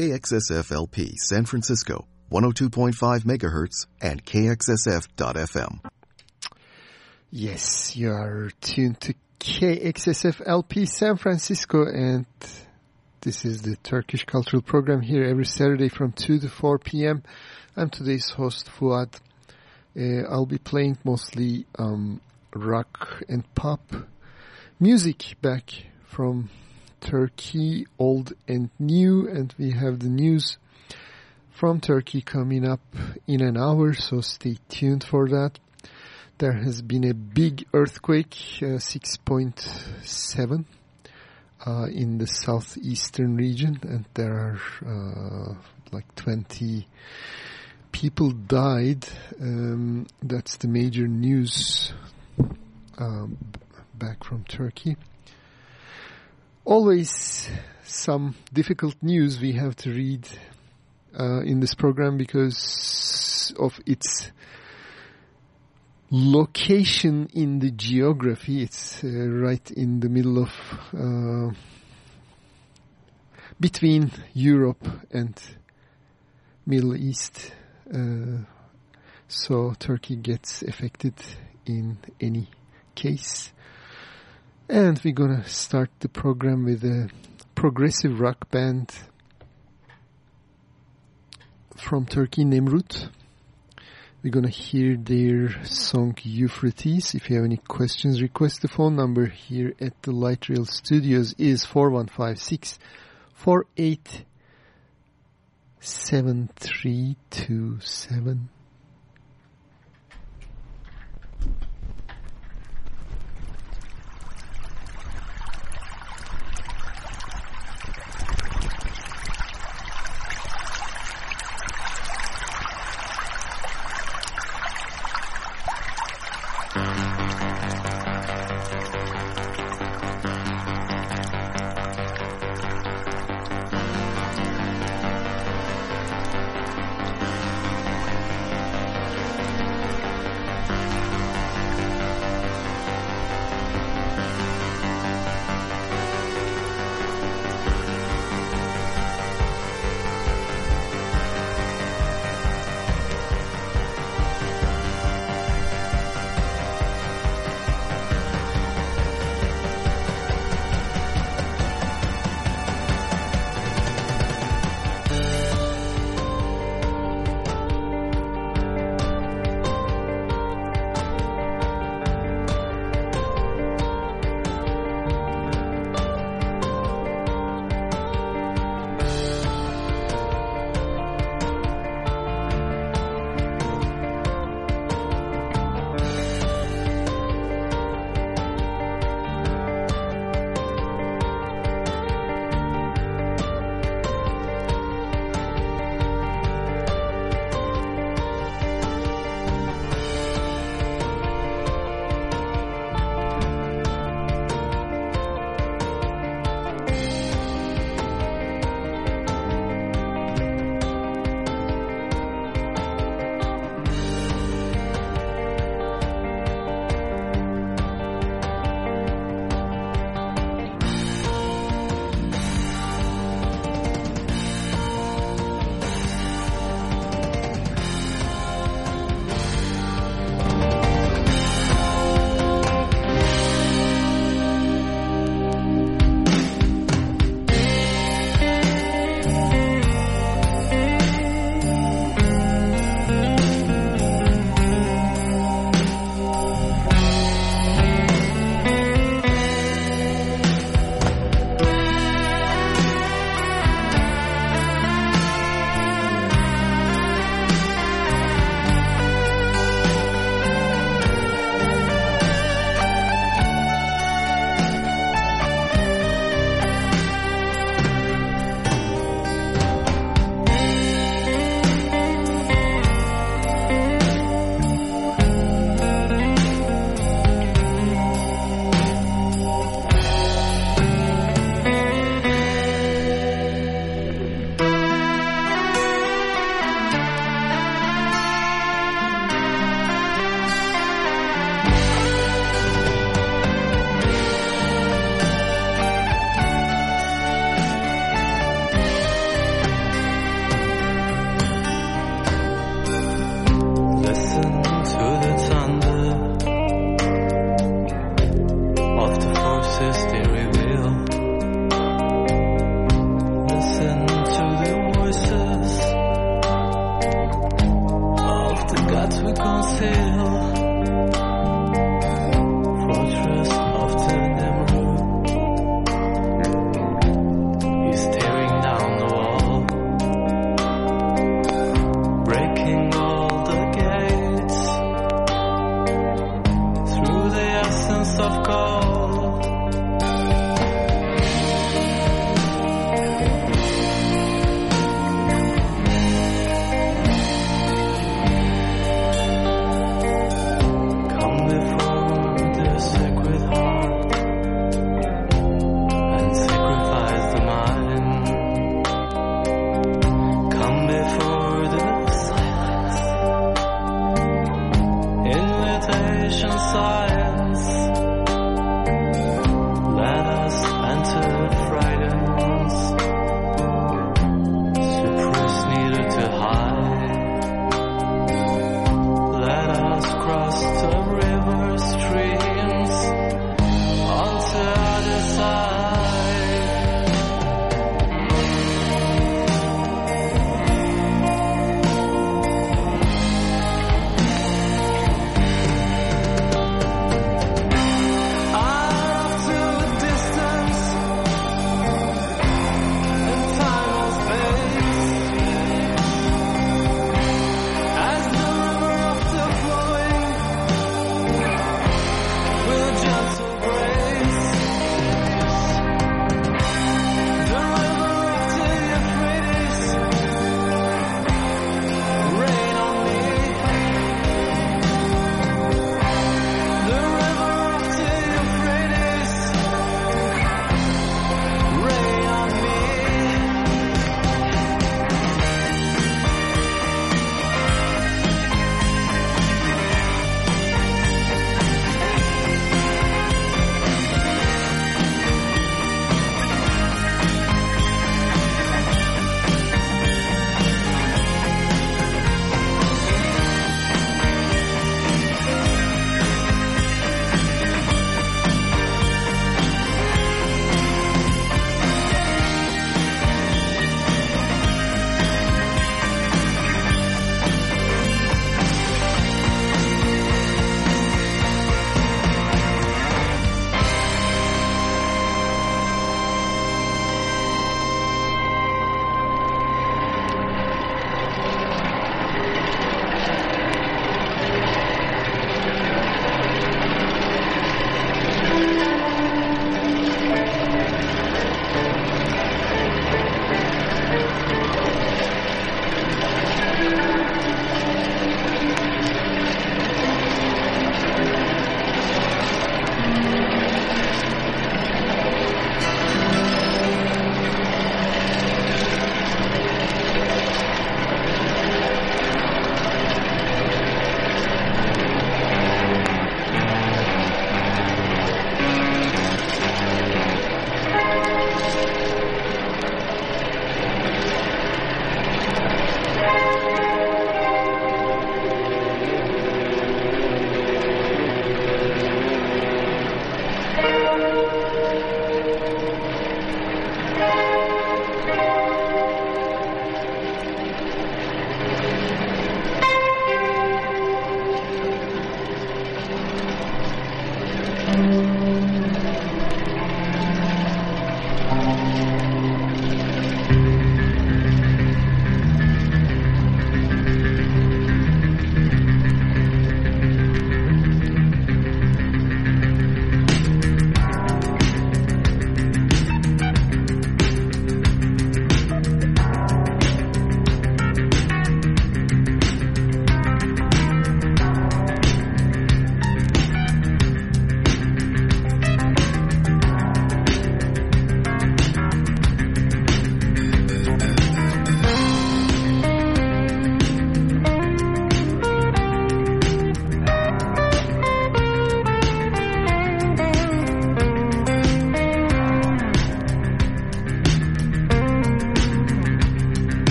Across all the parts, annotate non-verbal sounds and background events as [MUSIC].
KXSFLP San Francisco, 102.5 megahertz, and KXSF.FM. Yes, you are tuned to KXSFLP San Francisco, and this is the Turkish Cultural Program here every Saturday from 2 to 4 p.m. I'm today's host, Fuad. Uh, I'll be playing mostly um, rock and pop music back from Turkey, old and new, and we have the news from Turkey coming up in an hour, so stay tuned for that. There has been a big earthquake, uh, 6.7 uh, in the southeastern region, and there are uh, like 20 people died. Um, that's the major news um, back from Turkey always some difficult news we have to read uh, in this program because of its location in the geography. It's uh, right in the middle of uh, between Europe and Middle East. Uh, so Turkey gets affected in any case. And we're gonna start the program with a progressive rock band from Turkey, Nemrut. We're gonna hear their song Euphrates. If you have any questions, request the phone number here at the Light Rail Studios is 4156 48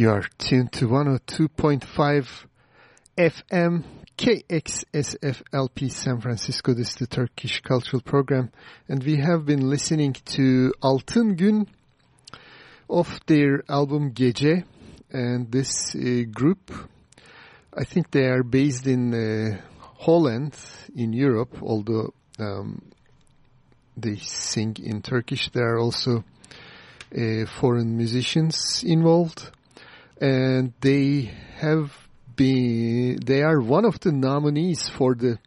you are tuned to 102.5 FM KXSFLP San Francisco. This is the Turkish Cultural Program. And we have been listening to Altın Gün of their album Gece. And this uh, group, I think they are based in uh, Holland, in Europe, although um, they sing in Turkish. There are also uh, foreign musicians involved, and they have been they are one of the nominees for the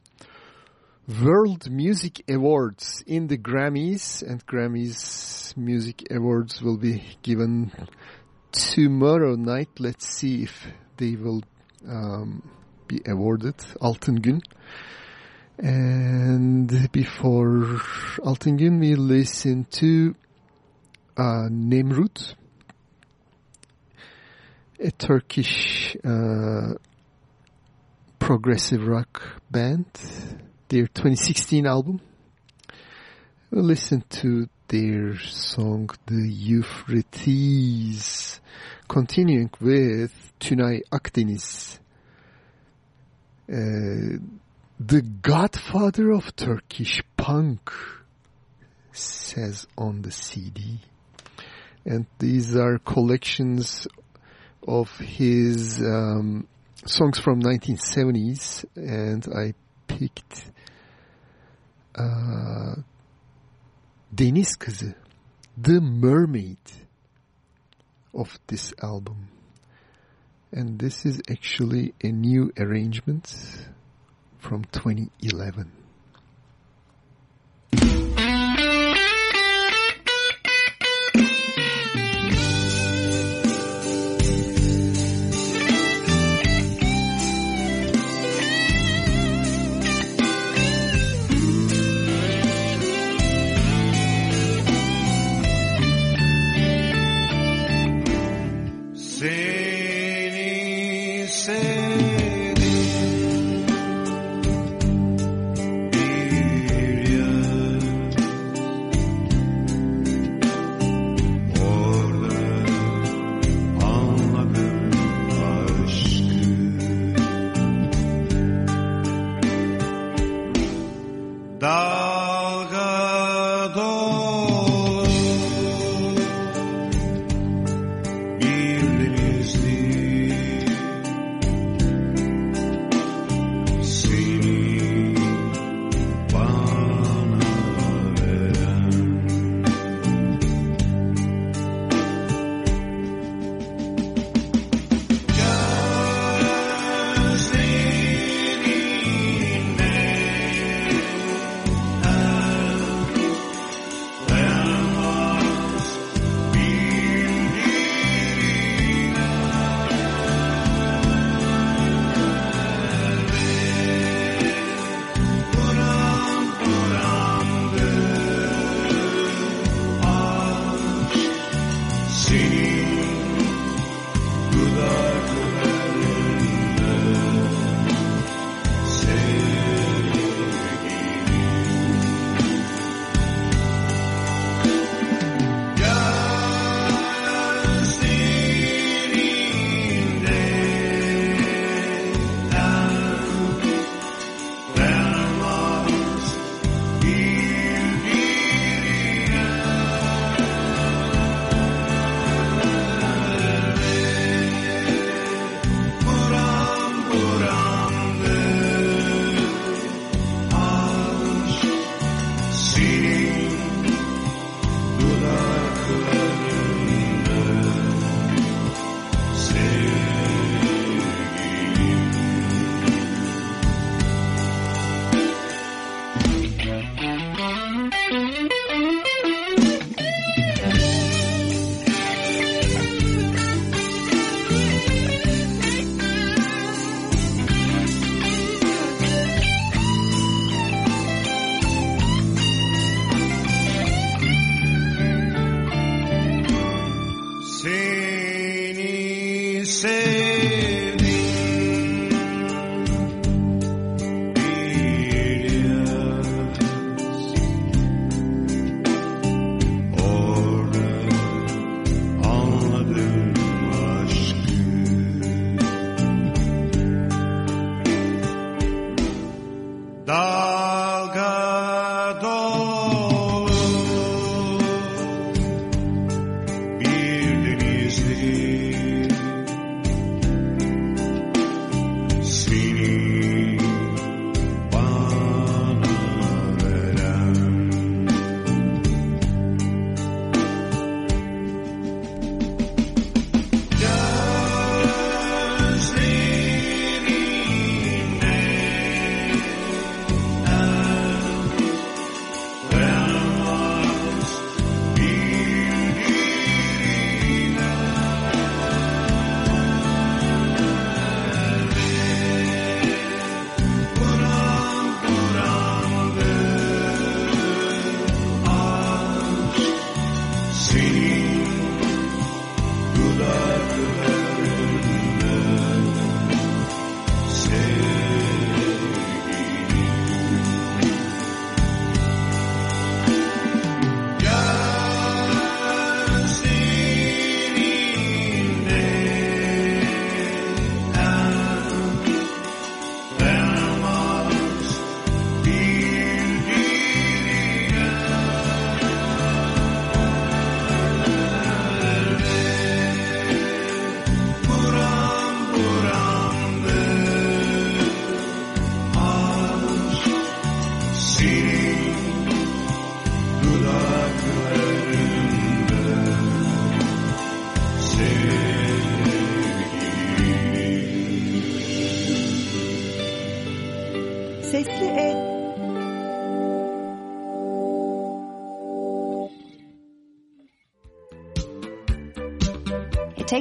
World Music Awards in the Grammys, and Grammys Music Awards will be given tomorrow night. Let's see if they will um, be awarded Altın Gün. And before Altın Gün, we listen to uh, Nemrut, a Turkish uh, progressive rock band, their 2016 album. We'll listen to their song The Euphrates, continuing with Tünay Akdeniz, uh, the godfather of Turkish punk, says on the CD and these are collections of his um, songs from 1970s and I picked uh, Deniz Kızı The Mermaid of this album. And this is actually a new arrangement from 2011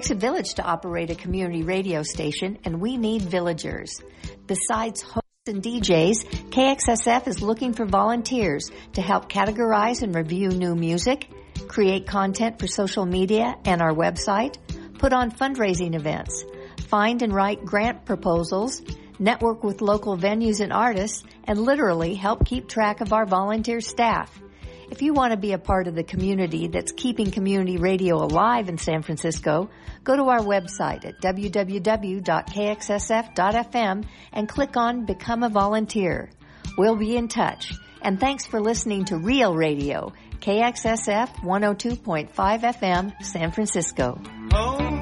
takes a village to operate a community radio station, and we need villagers. Besides hosts and DJs, KXSF is looking for volunteers to help categorize and review new music, create content for social media and our website, put on fundraising events, find and write grant proposals, network with local venues and artists, and literally help keep track of our volunteer staff. If you want to be a part of the community that's keeping community radio alive in San Francisco, go to our website at www.kxsf.fm and click on Become a Volunteer. We'll be in touch. And thanks for listening to Real Radio, KXSF 102.5 FM, San Francisco. Home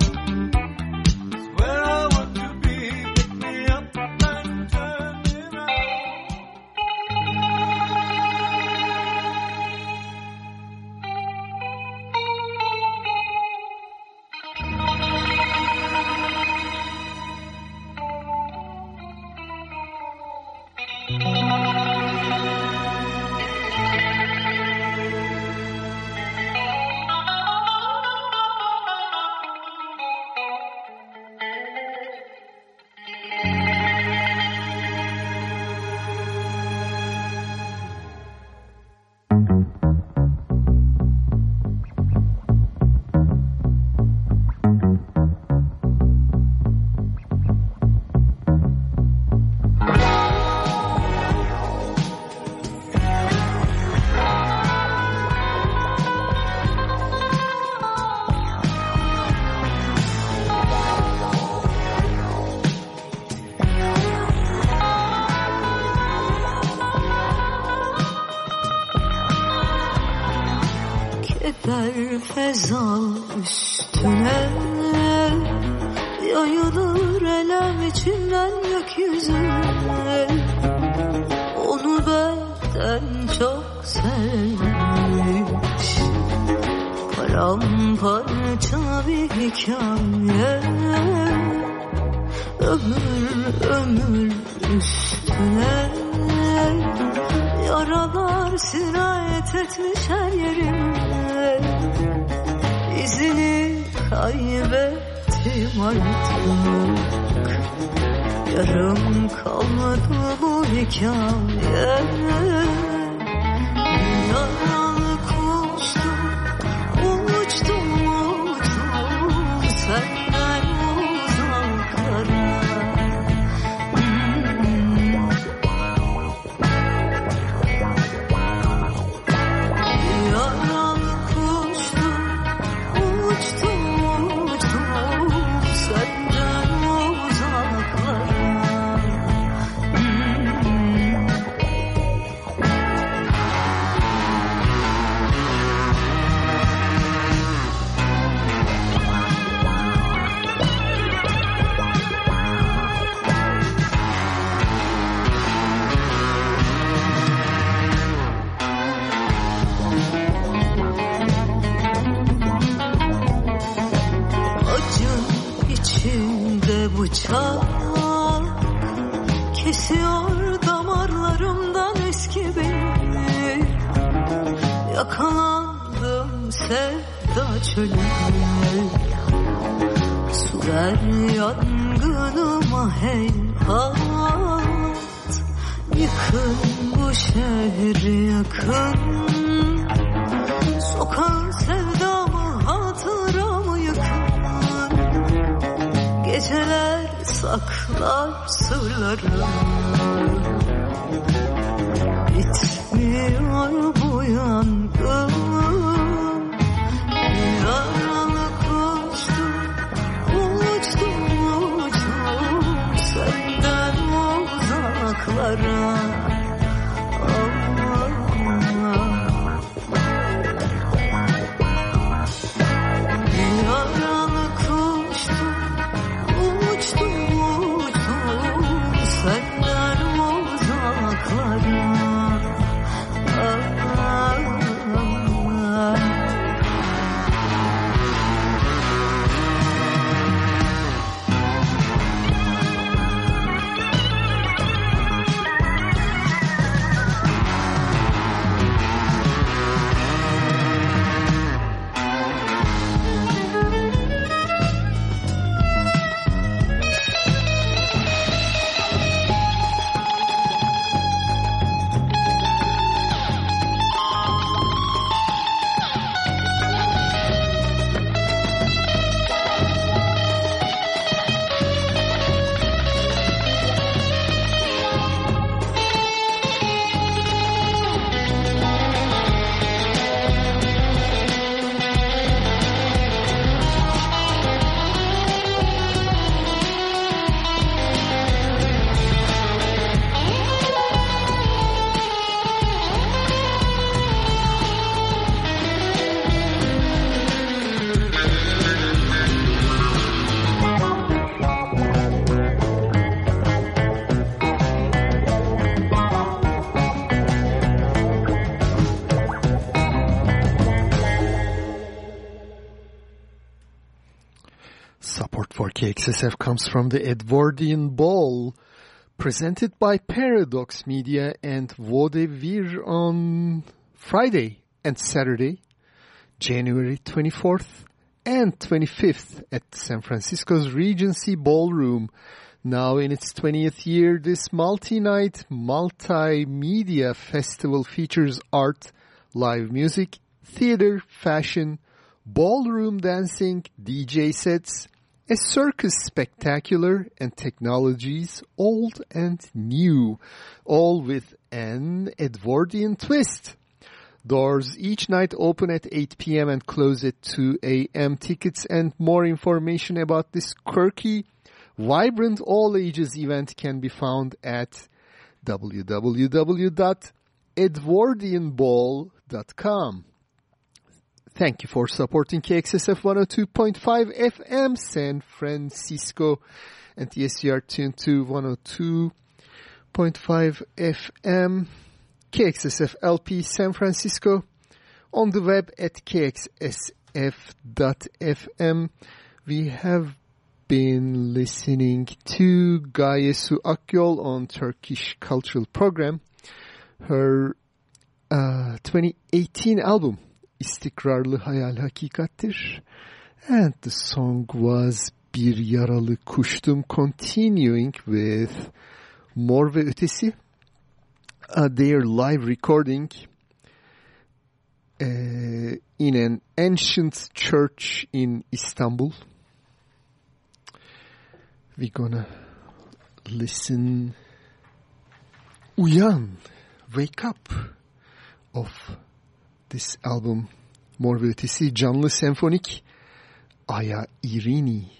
comes from the Edwardian Ball, presented by Paradox Media and Vau de Vire on Friday and Saturday, January 24th and 25th at San Francisco's Regency Ballroom. Now in its 20th year, this multi-night, multimedia festival features art, live music, theater, fashion, ballroom dancing, DJ sets, a circus spectacular, and technologies old and new, all with an Edwardian twist. Doors each night open at 8 p.m. and close at 2 a.m. Tickets and more information about this quirky, vibrant all ages event can be found at www.edwardianball.com. Thank you for supporting KXSF 102.5 FM San Francisco and yes, you are tuned to 102.5 FM KXSF LP San Francisco on the web at kxsf.fm. We have been listening to Gaye Su Akyol on Turkish Cultural Program. Her uh, 2018 album İstikrarlı Hayal Hakikattir. And the song was Bir Yaralı Kuştum continuing with Mor ve Ötesi uh, their live recording uh, in an ancient church in Istanbul. We're gonna listen Uyan, Wake Up of this album Mor canlı senfonik Aya Irini.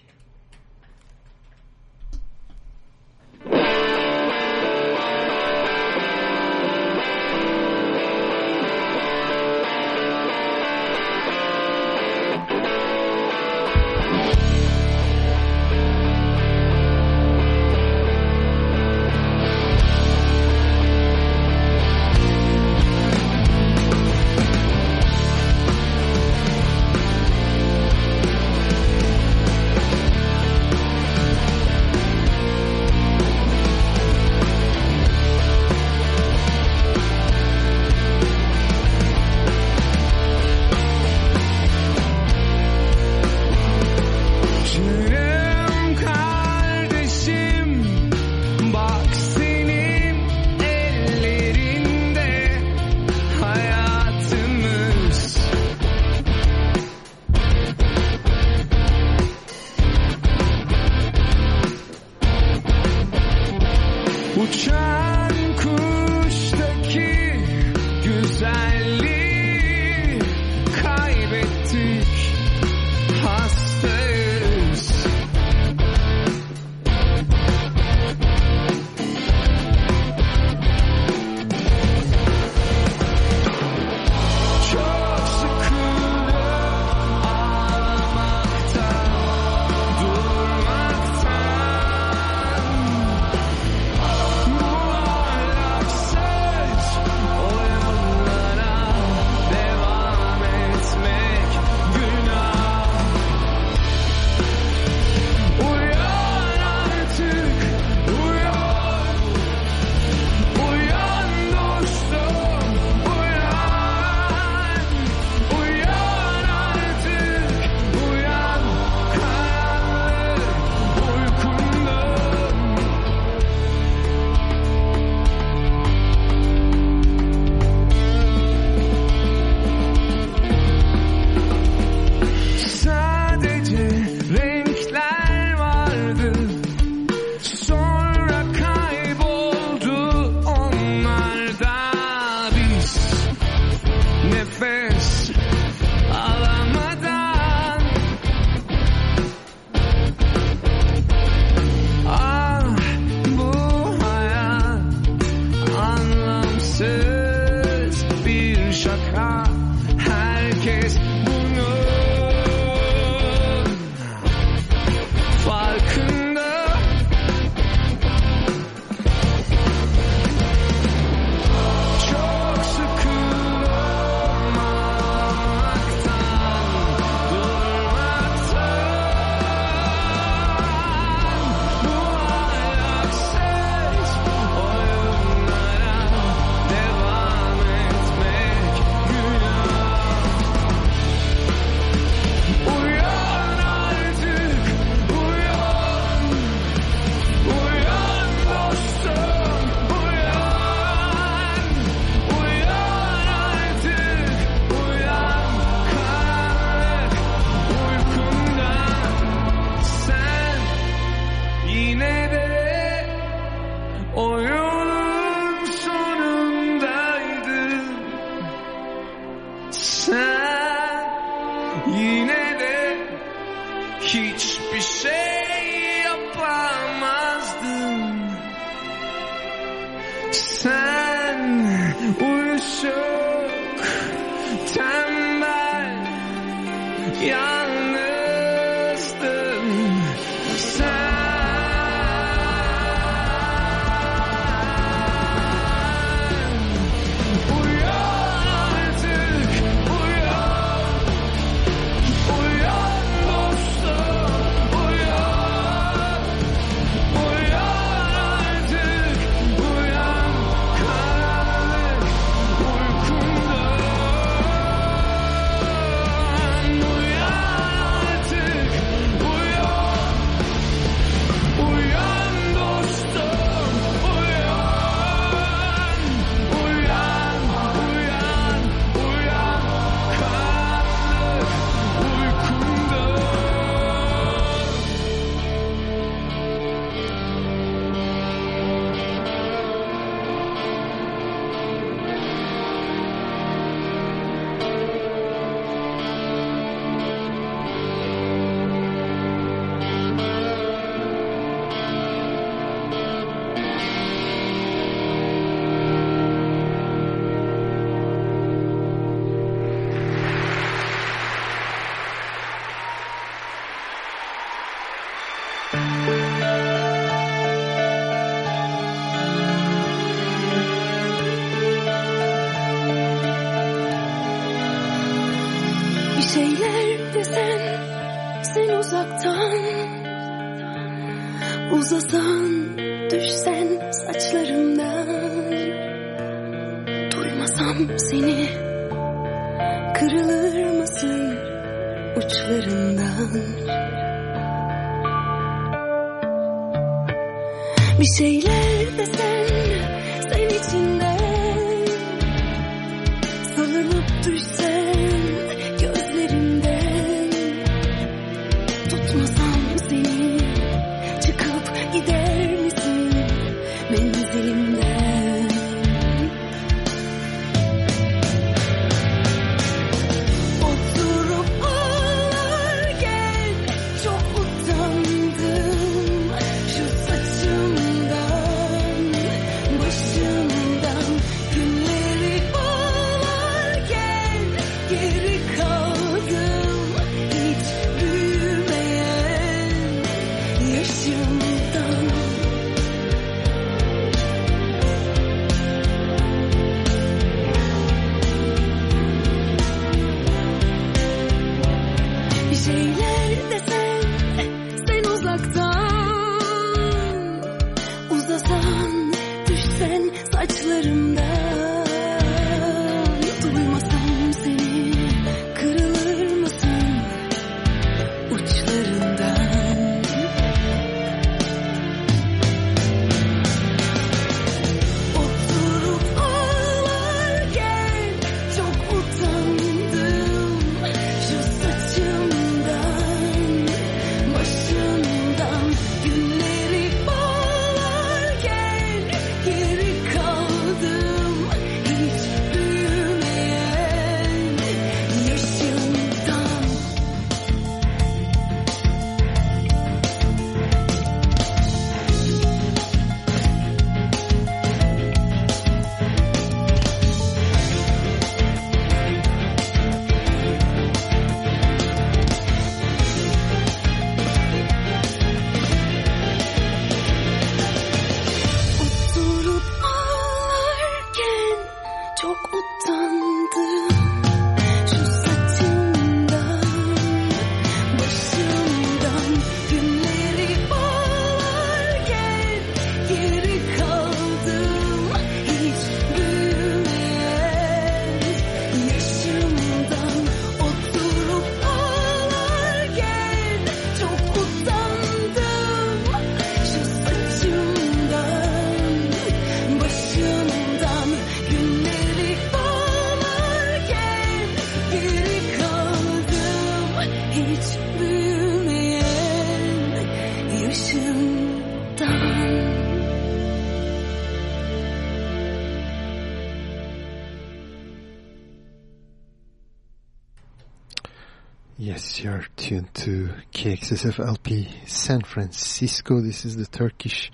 KXSF LP San Francisco. This is the Turkish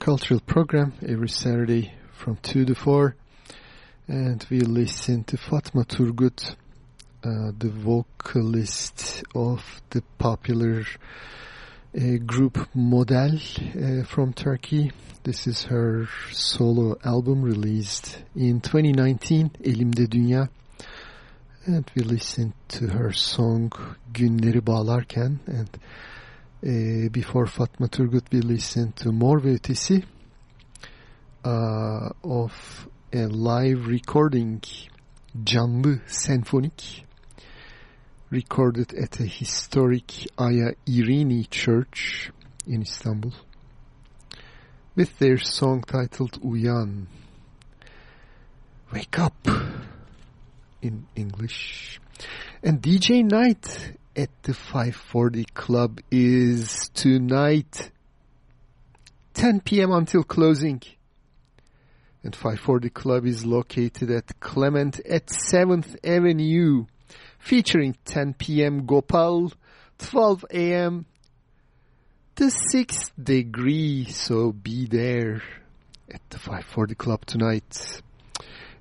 cultural program every Saturday from 2 to 4. And we listen to Fatma Turgut, uh, the vocalist of the popular uh, group Model uh, from Turkey. This is her solo album released in 2019, Elimde Dünya. And we listened to her song Günleri Bağlarken. And uh, before Fatma Turgut we listened to Mor ve Ötesi uh, of a live recording Canlı Senfonik recorded at a historic Aya Irini church in Istanbul with their song titled Uyan. Wake Up in English. And DJ night at the 540 Club is tonight 10 p.m. until closing. And 540 Club is located at Clement at 7th Avenue, featuring 10 p.m. Gopal, 12 a.m. the 6th degree, so be there at the 540 Club tonight.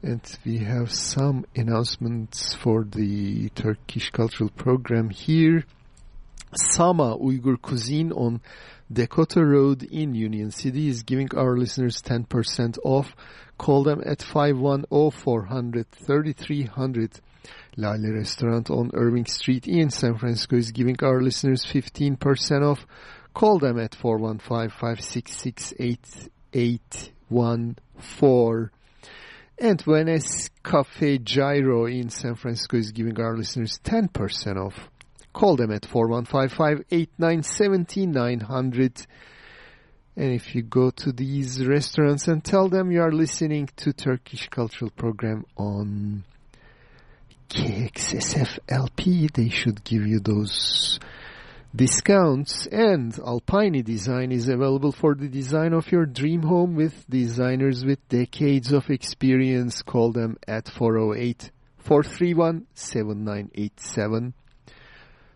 And we have some announcements for the Turkish cultural program here. Sama Uyghur Cuisine on Dakota Road in Union City is giving our listeners 10% off. Call them at 510-400-3300. Lale Restaurant on Irving Street in San Francisco is giving our listeners 15% off. Call them at 415-566-8814. And Venice Cafe Gyro in San Francisco is giving our listeners 10% off. Call them at 415-589-7900. And if you go to these restaurants and tell them you are listening to Turkish Cultural Program on KXSF LP, they should give you those discounts and Alpine Design is available for the design of your dream home with designers with decades of experience. Call them at 408-431-7987.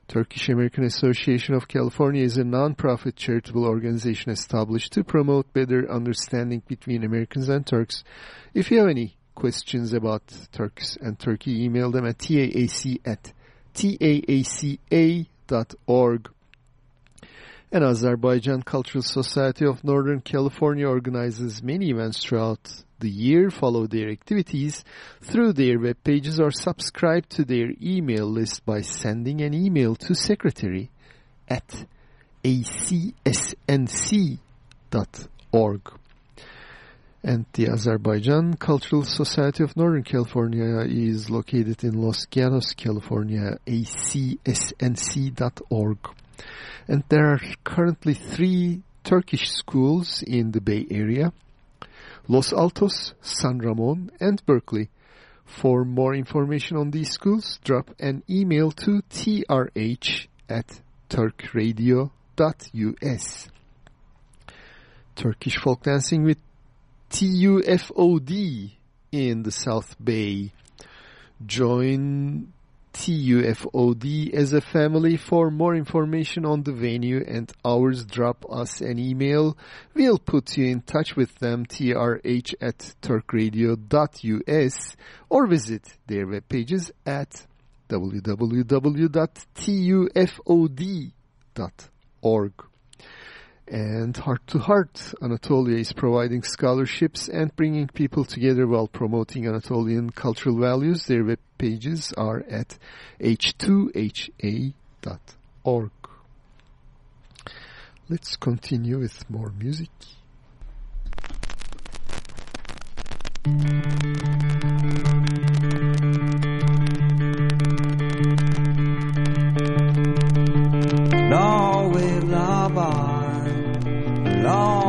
Turkish American Association of California is a non-profit charitable organization established to promote better understanding between Americans and Turks. If you have any questions about Turks and Turkey, email them at taac at taaca.org. And Azerbaijan Cultural Society of Northern California organizes many events throughout the year. Follow their activities through their web pages or subscribe to their email list by sending an email to secretary at acsnc.org. And the Azerbaijan Cultural Society of Northern California is located in Los Gatos, California, acsnc.org. And there are currently three Turkish schools in the Bay Area. Los Altos, San Ramon, and Berkeley. For more information on these schools, drop an email to trh at turkradio.us. Turkish folk dancing with TUFOD in the South Bay. Join TUFOD as a family. For more information on the venue and hours, drop us an email. We'll put you in touch with them, trh at turkradio.us, or visit their web pages at www.tufod.org. And Heart to Heart, Anatolia is providing scholarships and bringing people together while promoting Anatolian cultural values. Their web pages are at h2ha.org. Let's continue with more music. Long long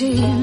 Çiçeğimin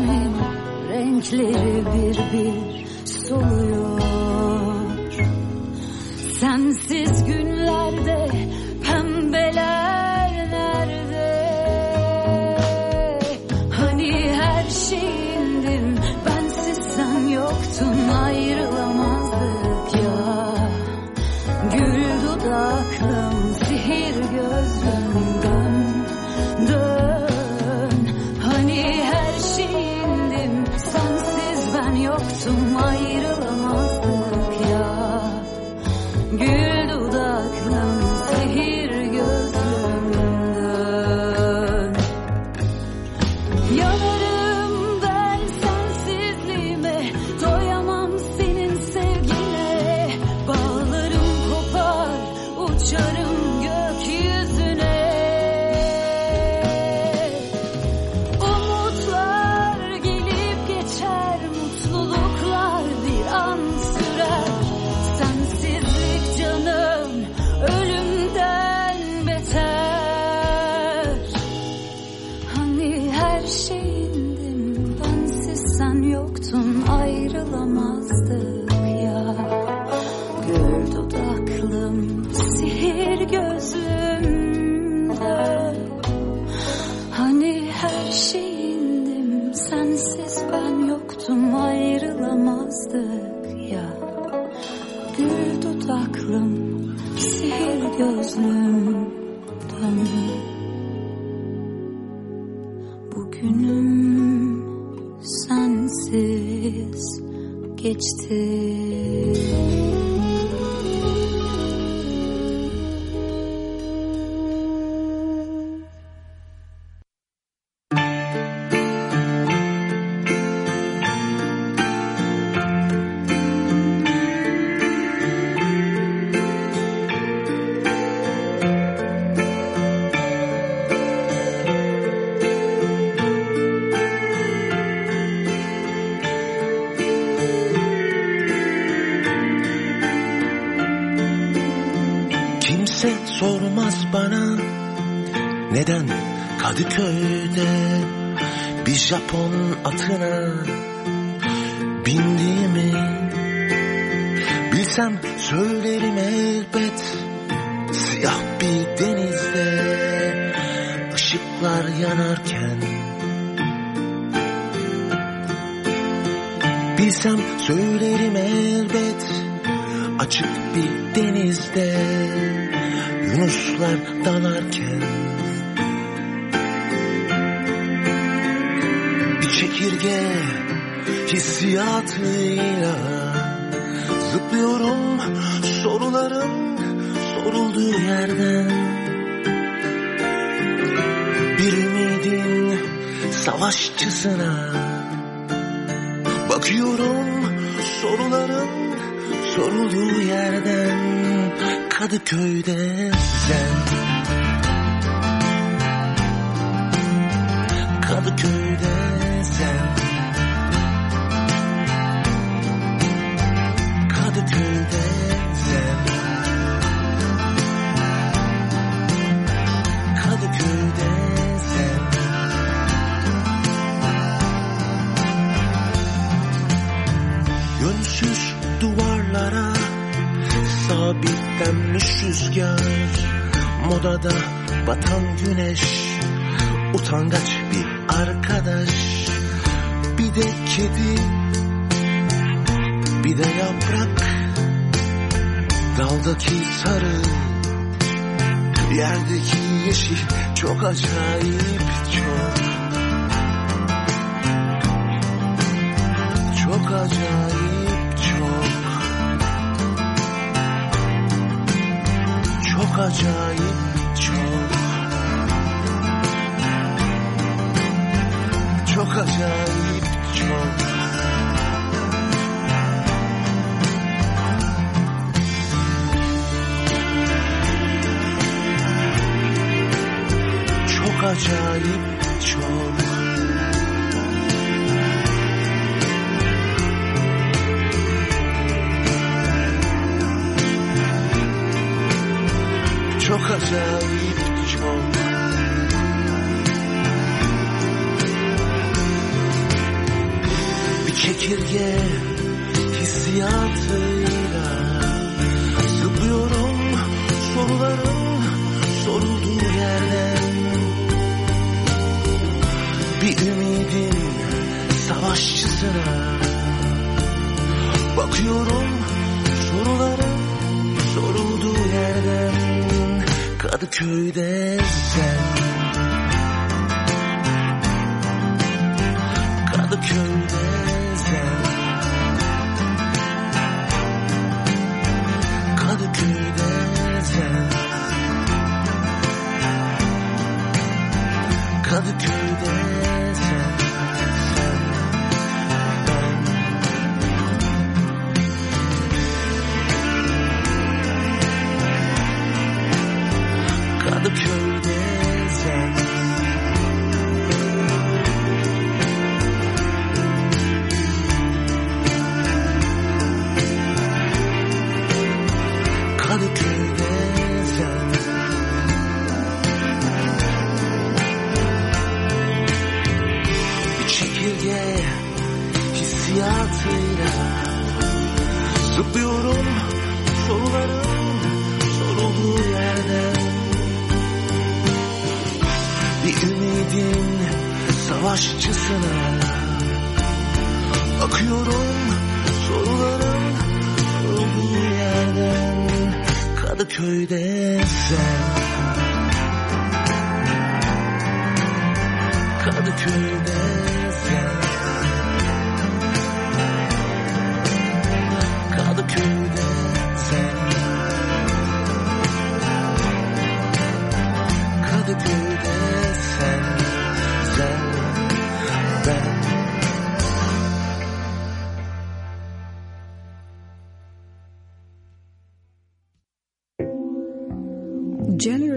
vurulduğu yerden. Bir ümidin savaşçısına. Bakıyorum soruların sorulduğu yerden. Kadıköy'de sen. Kadıköy'de sen. havada batan güneş Utangaç bir arkadaş Bir de kedi Bir de yaprak Daldaki sarı Yerdeki yeşil Çok acayip çok.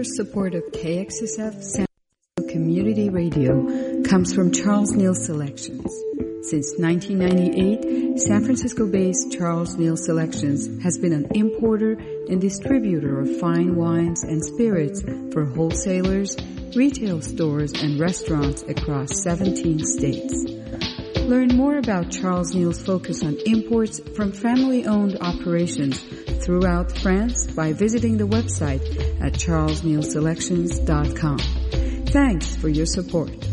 Support of KXSF San Francisco Community Radio comes from Charles Neal Selections. Since 1998, San Francisco-based Charles Neal Selections has been an importer and distributor of fine wines and spirits for wholesalers, retail stores, and restaurants across 17 states. Learn more about Charles Neal's focus on imports from family-owned operations throughout France by visiting the website at charlesnealselections.com. Thanks for your support.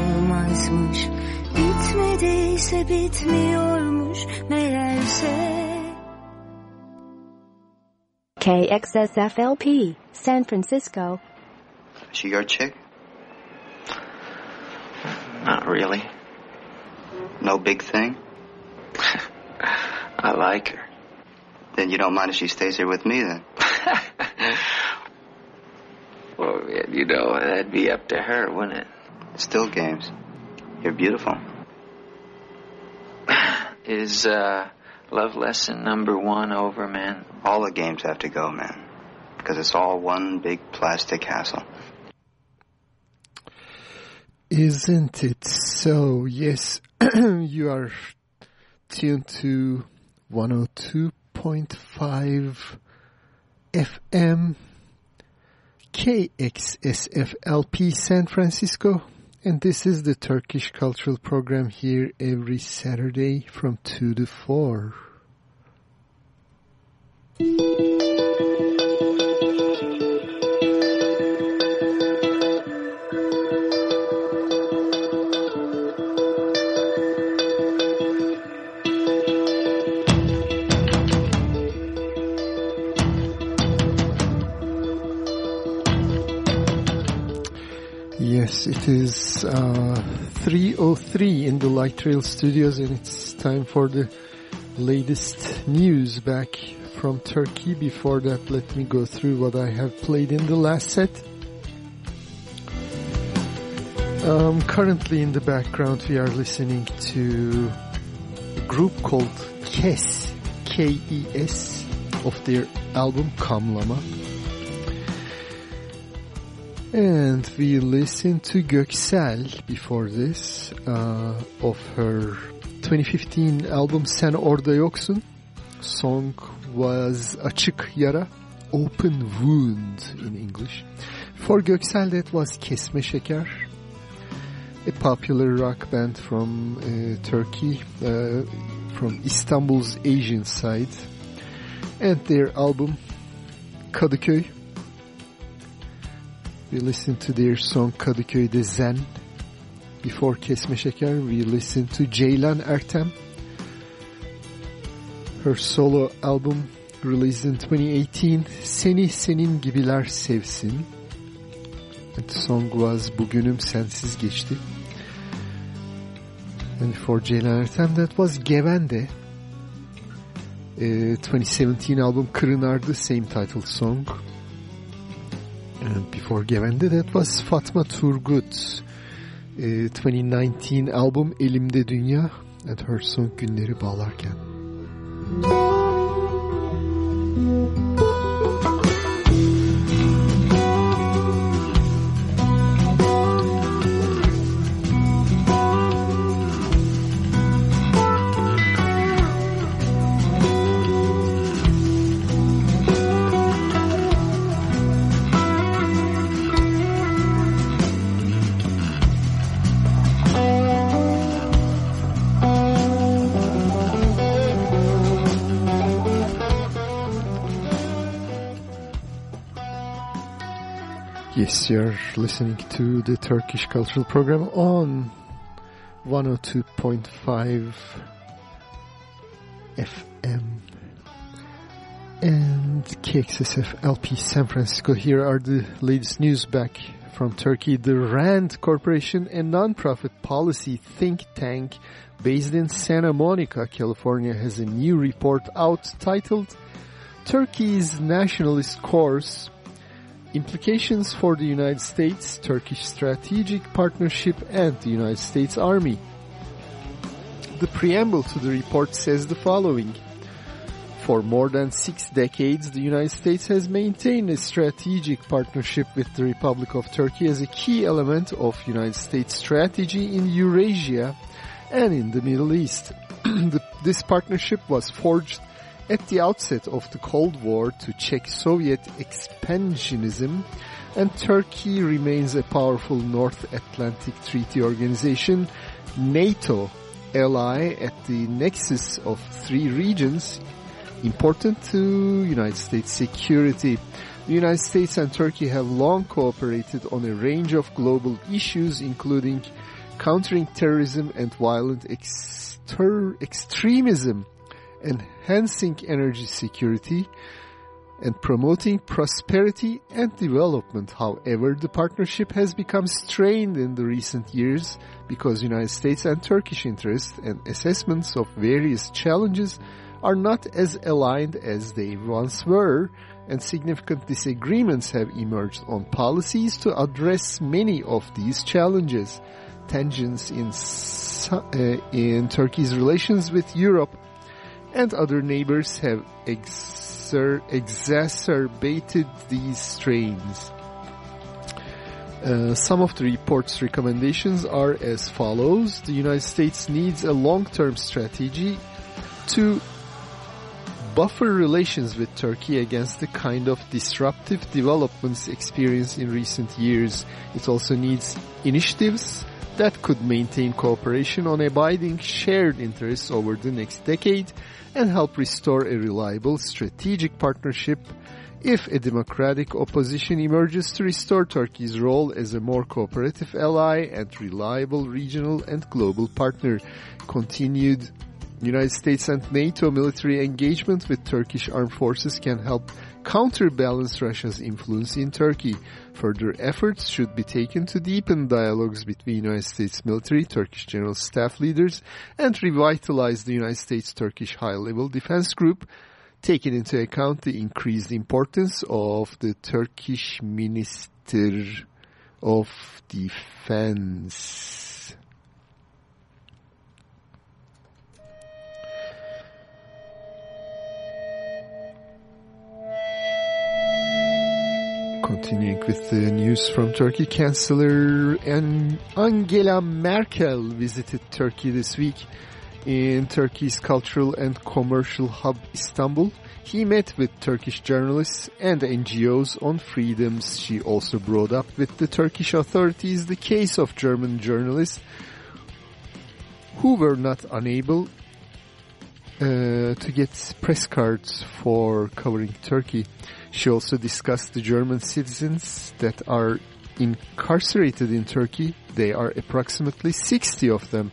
Unutulmazmış Bitmediyse bitmiyormuş meğerse KXSFLP, San Francisco. She your chick? Not really. No big thing? [LAUGHS] I like her. Then you don't mind if she stays here with me then? [LAUGHS] Well, you know, that'd be up to her, wouldn't it? Still games. You're beautiful. [SIGHS] Is uh, love lesson number one over, man? All the games have to go, man. Because it's all one big plastic hassle. Isn't it so? Yes, [CLEARS THROAT] you are tuned to 102.5 FM KXSFLP San Francisco. And this is the Turkish Cultural Program here every Saturday from 2 to 4. It is uh, 3.03 in the Light Trail Studios and it's time for the latest news back from Turkey. Before that, let me go through what I have played in the last set. Um, currently in the background, we are listening to a group called KES, K-E-S, of their album Kamlama. And we listened to Göksel before this, uh, of her 2015 album Sen Orada Yoksun. Song was Açık Yara, Open Wound in English. For Göksel that was Kesme Şeker, a popular rock band from uh, Turkey, uh, from Istanbul's Asian side. And their album Kadıköy we listened to their song Kadıköy'de Zen. Before Kesme Şeker, we listened to Ceylan Ertem. Her solo album released in 2018, Seni Senin Gibiler Sevsin. And the song was Bugünüm Sensiz Geçti. And before Ceylan Ertem, that was Gevende. Uh, 2017 album Kırın Ardı, same titled song. And before Gevende that was Fatma Turgut. Uh, 2019 album Elimde Dünya and her song Günleri Bağlarken. You're listening to the Turkish Cultural Program on 102.5 FM and KXSF LP San Francisco. Here are the latest news back from Turkey. The RAND Corporation, a non-profit policy think tank based in Santa Monica, California, has a new report out titled Turkey's Nationalist Course Implications for the United States, Turkish Strategic Partnership and the United States Army. The preamble to the report says the following. For more than six decades, the United States has maintained a strategic partnership with the Republic of Turkey as a key element of United States strategy in Eurasia and in the Middle East. [CLEARS THROAT] This partnership was forged at the outset of the Cold War to check Soviet expansionism, and Turkey remains a powerful North Atlantic Treaty Organization, NATO ally at the nexus of three regions important to United States security. The United States and Turkey have long cooperated on a range of global issues including countering terrorism and violent extremism enhancing energy security, and promoting prosperity and development. However, the partnership has become strained in the recent years because United States and Turkish interests and assessments of various challenges are not as aligned as they once were, and significant disagreements have emerged on policies to address many of these challenges. Tensions in, uh, in Turkey's relations with Europe and other neighbors have exer- exacerbated these strains. Uh, some of the report's recommendations are as follows. The United States needs a long-term strategy to buffer relations with Turkey against the kind of disruptive developments experienced in recent years. It also needs initiatives that could maintain cooperation on abiding shared interests over the next decade and help restore a reliable strategic partnership if a democratic opposition emerges to restore Turkey's role as a more cooperative ally and reliable regional and global partner. Continued United States and NATO military engagement with Turkish armed forces can help counterbalance Russia's influence in Turkey. Further efforts should be taken to deepen dialogues between United States military, Turkish general staff leaders, and revitalize the United States-Turkish high-level defense group, taking into account the increased importance of the Turkish Minister of Defense. Continuing with the news from Turkey, Chancellor An- Angela Merkel visited Turkey this week in Turkey's cultural and commercial hub Istanbul. He met with Turkish journalists and NGOs on freedoms. She also brought up with the Turkish authorities the case of German journalists who were not unable uh, to get press cards for covering Turkey. She also discussed the German citizens that are incarcerated in Turkey. They are approximately 60 of them.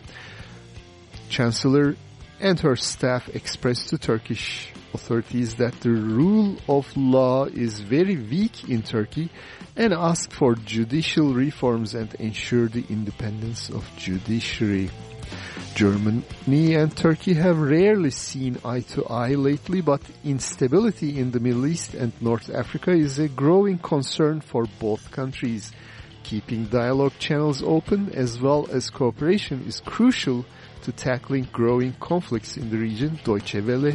Chancellor and her staff expressed to Turkish authorities that the rule of law is very weak in Turkey and asked for judicial reforms and ensure the independence of judiciary. Germany and Turkey have rarely seen eye to eye lately, but instability in the Middle East and North Africa is a growing concern for both countries. Keeping dialogue channels open as well as cooperation is crucial to tackling growing conflicts in the region, Deutsche Welle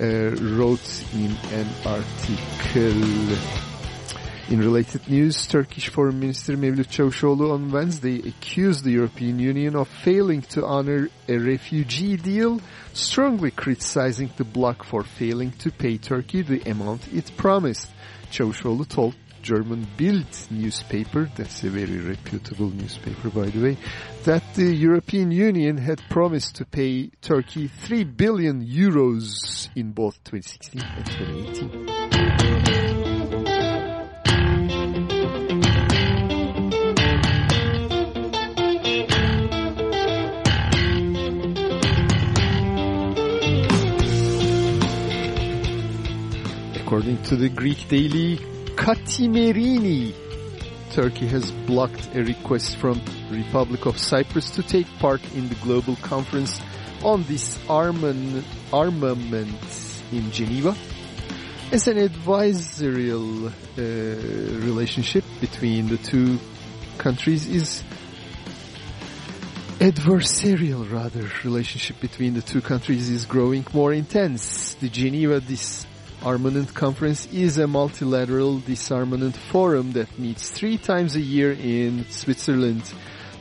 uh, wrote in an article. In related news, Turkish Foreign Minister Mevlut Çavuşoğlu on Wednesday accused the European Union of failing to honor a refugee deal, strongly criticizing the bloc for failing to pay Turkey the amount it promised. Çavuşoğlu told German Bild newspaper, that's a very reputable newspaper by the way, that the European Union had promised to pay Turkey 3 billion euros in both 2016 and 2018. According to the Greek daily Kathimerini, Turkey has blocked a request from Republic of Cyprus to take part in the global conference on disarmament armament in Geneva as an adversarial uh, relationship between the two countries is adversarial rather relationship between the two countries is growing more intense. The Geneva Disarmament Conference is a multilateral disarmament forum that meets three times a year in Switzerland.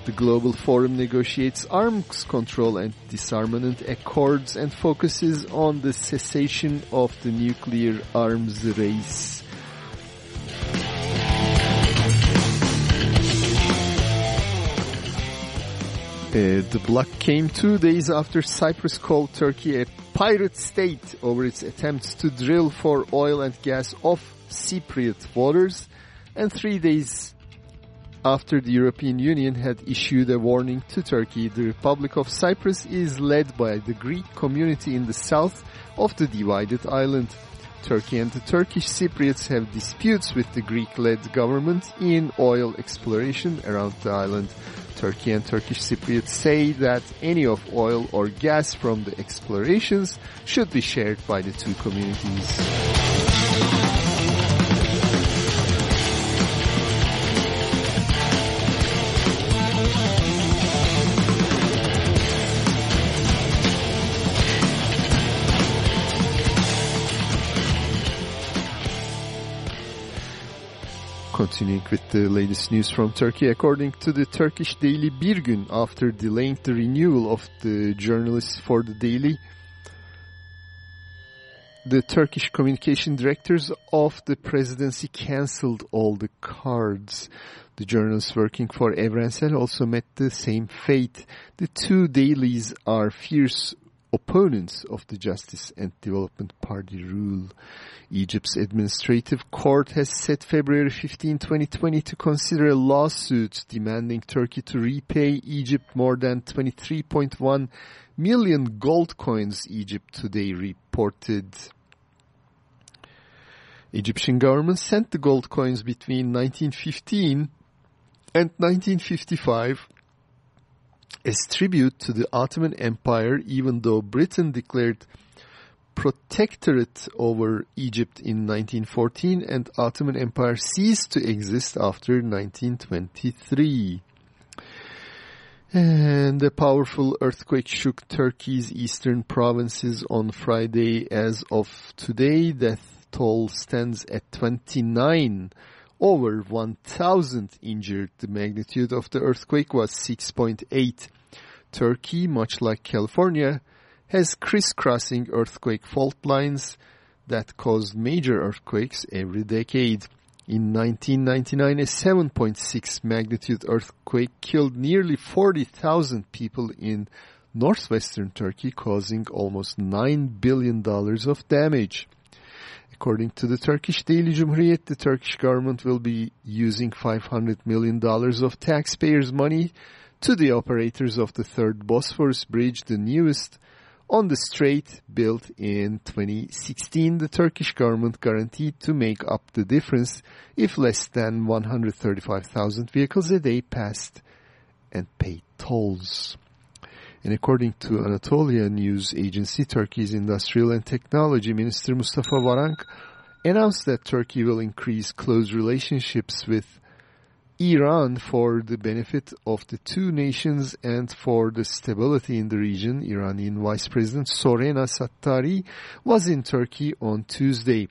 The Global Forum negotiates arms control and disarmament accords and focuses on the cessation of the nuclear arms race. Uh, the block came two days after Cyprus called Turkey a pirate state over its attempts to drill for oil and gas off Cypriot waters, and three days after the European Union had issued a warning to Turkey. The Republic of Cyprus is led by the Greek community in the south of the divided island. Turkey and the Turkish Cypriots have disputes with the Greek-led government in oil exploration around the island. Turkey and Turkish Cypriots say that any of oil or gas from the explorations should be shared by the two communities. Continuing with the latest news from Turkey, according to the Turkish daily Bir Gün, after delaying the renewal of the journalists for the daily, the Turkish communication directors of the presidency cancelled all the cards. The journalists working for Evrensel also met the same fate. The two dailies are fierce opponents of the Justice and Development Party rule. Egypt's administrative court has set February 15, 2020 to consider a lawsuit demanding Turkey to repay Egypt more than 23.1 million gold coins, Egypt today reported. Egyptian government sent the gold coins between 1915 and 1955 as tribute to the Ottoman Empire, even though Britain declared protectorate over Egypt in 1914 and Ottoman Empire ceased to exist after 1923. And a powerful earthquake shook Turkey's eastern provinces on Friday. As of today, death toll stands at 29. Over 1,000 injured. The magnitude of the earthquake was 6.8. Turkey, much like California, has crisscrossing earthquake fault lines that cause major earthquakes every decade. In 1999, a 7.6 magnitude earthquake killed nearly 40,000 people in northwestern Turkey, causing almost $9 billion of damage. According to the Turkish daily Cumhuriyet, the Turkish government will be using $500 million of taxpayers' money to the operators of the third Bosphorus Bridge, the newest on the strait built in 2016, the Turkish government guaranteed to make up the difference if less than 135,000 vehicles a day passed and paid tolls. And according to Anatolia news agency, Turkey's Industrial and Technology Minister Mustafa Varank announced that Turkey will increase close relationships with Iran for the benefit of the two nations and for the stability in the region. Iranian Vice President Sorena Sattari was in Turkey on Tuesday.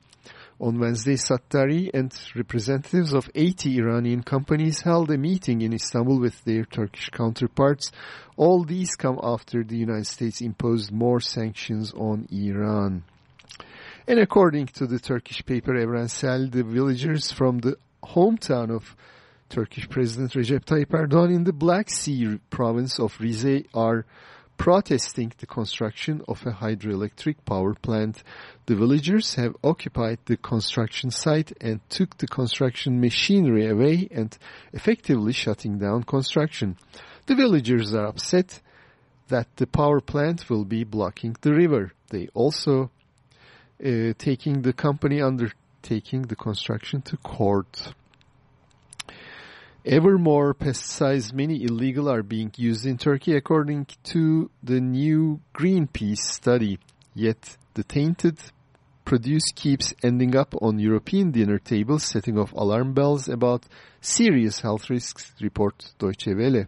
On Wednesday, Sattari and representatives of 80 Iranian companies held a meeting in Istanbul with their Turkish counterparts. All these come after the United States imposed more sanctions on Iran. And according to the Turkish paper Evrensel, the villagers from the hometown of Turkish President Recep Tayyip Erdogan in the Black Sea province of Rize are protesting the construction of a hydroelectric power plant. The villagers have occupied the construction site and took the construction machinery away and effectively shutting down construction. The villagers are upset that the power plant will be blocking the river. They also uh, taking the company undertaking the construction to court. Ever more pesticides, many illegal, are being used in Turkey according to the new Greenpeace study. Yet the tainted produce keeps ending up on European dinner tables, setting off alarm bells about serious health risks, report Deutsche Welle.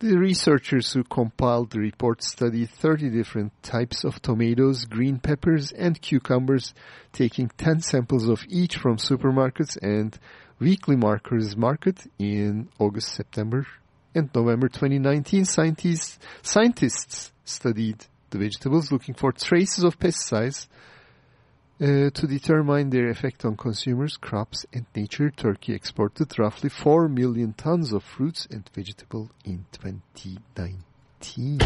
The researchers who compiled the report studied 30 different types of tomatoes, green peppers, and cucumbers, taking 10 samples of each from supermarkets and weekly markers market in August, September, and November 2019. Scientists, scientists studied the vegetables looking for traces of pesticides uh, to determine their effect on consumers, crops, and nature. Turkey exported roughly 4 million tons of fruits and vegetables in 2019.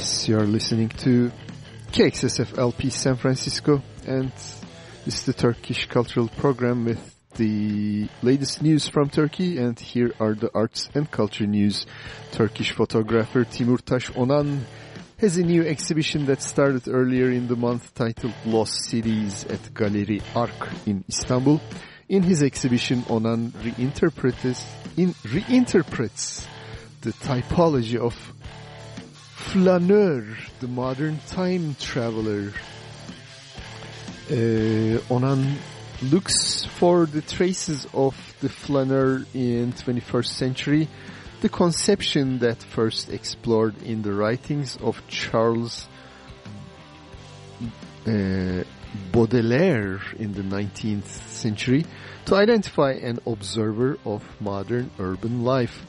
Yes, you are listening to KXSF LP San Francisco, and this is the Turkish Cultural Program with the latest news from Turkey, and here are the arts and culture news. Turkish photographer Timur Taş Onan has a new exhibition that started earlier in the month titled Lost Cities at Gallery Ark in Istanbul. In his exhibition, Onan in, reinterprets the typology of flaneur, the modern time traveler. Uh, Onan looks for the traces of the flaneur in 21st century, the conception that first explored in the writings of Charles uh, Baudelaire in the 19th century to identify an observer of modern urban life.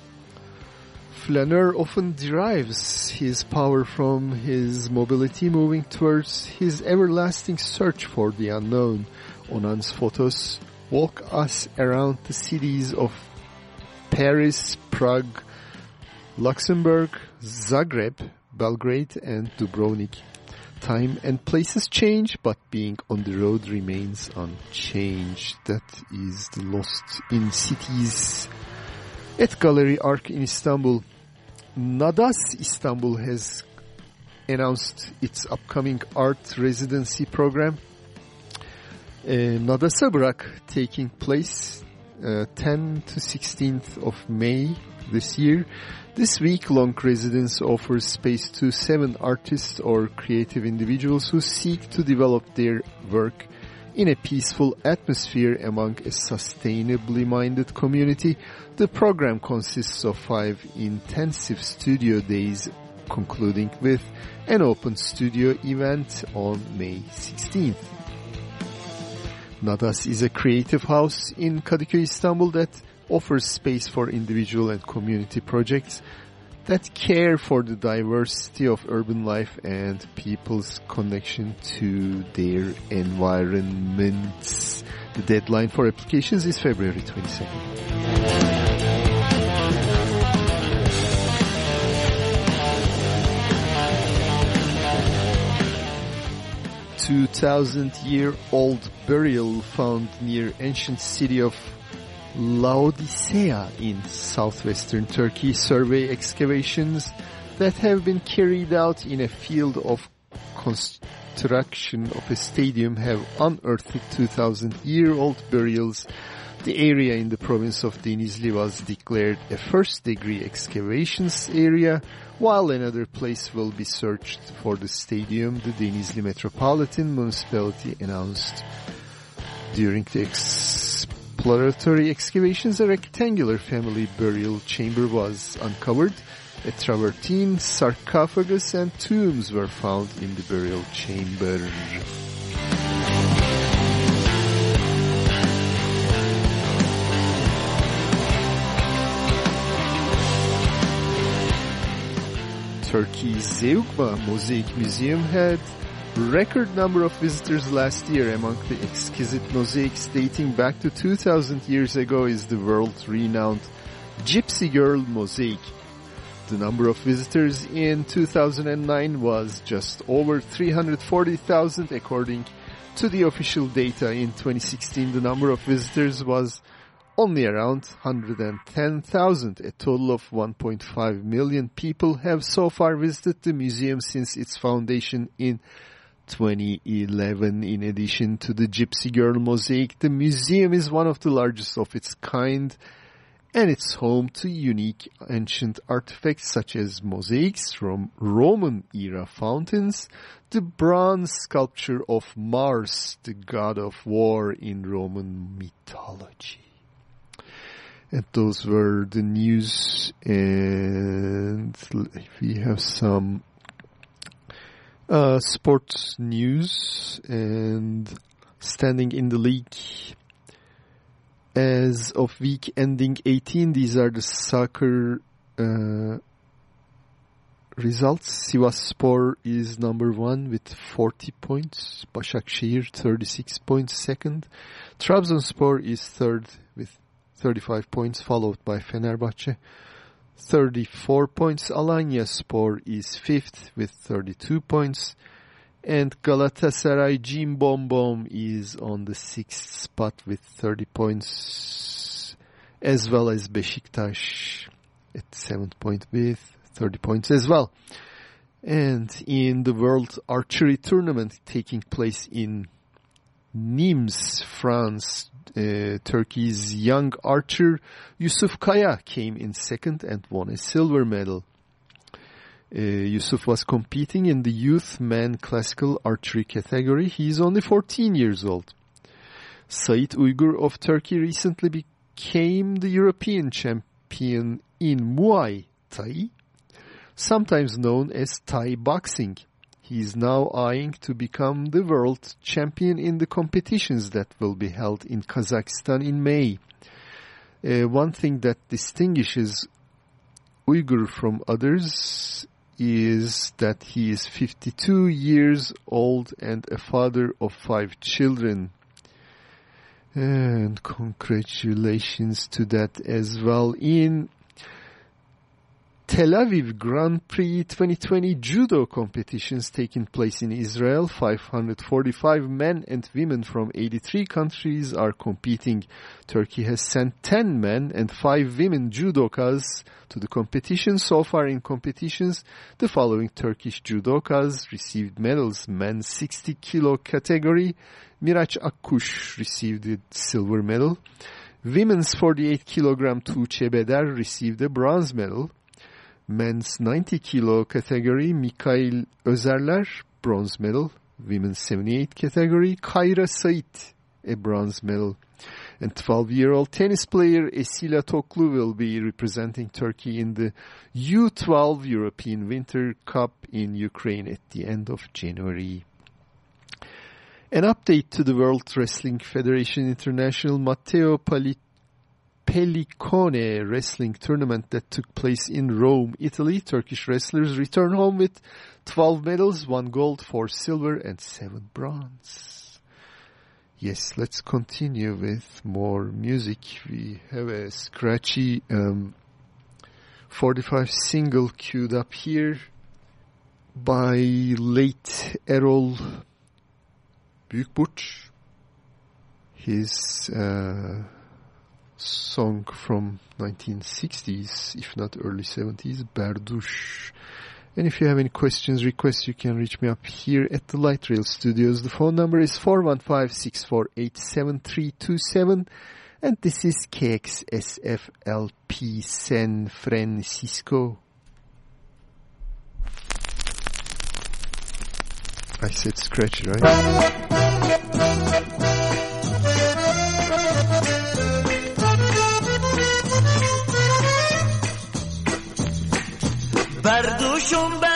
Flaneur often derives his power from his mobility moving towards his everlasting search for the unknown. Onan's photos walk us around the cities of Paris, Prague, Luxembourg, Zagreb, Belgrade, and Dubrovnik. Time and places change, but being on the road remains unchanged. That is the Lost in Cities at Gallery Arc in Istanbul. Nadas Istanbul has announced its upcoming art residency program. Uh, Nadasa taking place uh, 10 to 16th of May this year. This week-long residence offers space to seven artists or creative individuals who seek to develop their work in a peaceful atmosphere among a sustainably minded community. The program consists of five intensive studio days concluding with an open studio event on May 16th. Nadas is a creative house in Kadıköy, Istanbul that offers space for individual and community projects that care for the diversity of urban life and people's connection to their environments. The deadline for applications is February 22nd. 2,000 year old burial found near ancient city of Laodicea in southwestern Turkey survey excavations that have been carried out in a field of construction of a stadium have unearthed 2,000 year old burials. The area in the province of Denizli was declared a first degree excavations area while another place will be searched for the stadium, the Denizli Metropolitan Municipality announced. During the exploratory excavations, a rectangular family burial chamber was uncovered. A travertine, sarcophagus and tombs were found in the burial chamber. Turkey's Zeugma Mosaic Museum had record number of visitors last year among the exquisite mosaics dating back to 2000 years ago is the world-renowned Gypsy Girl mosaic. The number of visitors in 2009 was just over 340,000 according to the official data. In 2016 the number of visitors was only around 110,000. A total of 1.5 million people have so far visited the museum since its foundation in 2011. In addition to the Gypsy Girl mosaic, the museum is one of the largest of its kind and it's home to unique ancient artifacts such as mosaics from Roman era fountains, the bronze sculpture of Mars, the god of war in Roman mythology. And those were the news and we have some uh, sports news and standing in the league as of week ending 18 these are the soccer uh, results. Sivas Spor is number one with 40 points. Başakşehir 36 points second. Trabzonspor is third with 35 points followed by Fenerbahçe 34 points. Alanya Spor is fifth with 32 points and Galatasaray Jim Bom Bom is on the sixth spot with 30 points, as well as Beşiktaş at seventh point with 30 points as well. And in the World Archery Tournament taking place in Nimes, France, uh, Turkey's young archer Yusuf Kaya came in second and won a silver medal. Uh, Yusuf was competing in the youth men classical archery category. He is only 14 years old. Said Uygur of Turkey recently became the European champion in Muay Thai, sometimes known as Thai boxing. He is now eyeing to become the world champion in the competitions that will be held in Kazakhstan in May. Uh, one thing that distinguishes Uygur from others is that he is 52 years old and a father of five children. And congratulations to that as well. In Tel Aviv Grand Prix 2020 judo competitions taking place in Israel. 545 men and women from 83 countries are competing. Turkey has sent 10 men and 5 women judokas to the competition. So far in competitions, the following Turkish judokas received medals. Men's 60 kilo category, Miraç Akkuş received the silver medal. Women's 48 kilogram Tuğçe Beder received a bronze medal. Men's 90 kilo category Mikail Özerler bronze medal. Women's 78 category Kayra Sayit a bronze medal. And 12-year-old tennis player Esila Toklu will be representing Turkey in the U12 European Winter Cup in Ukraine at the end of January. An update to the World Wrestling Federation International Matteo Pali- Pellicone wrestling tournament that took place in Rome, Italy. Turkish wrestlers return home with 12 medals, 1 gold, 4 silver and 7 bronze. Yes, let's continue with more music. We have a scratchy um, 45 single queued up here by late Erol Büyükburç. His uh, song from 1960s, if not early 70s, Berduş. And if you have any questions, requests, you can reach me up here at the Light Rail Studios. The phone number is 415-648-7327. And this is KXSFLP San Francisco. I said scratch, right? چون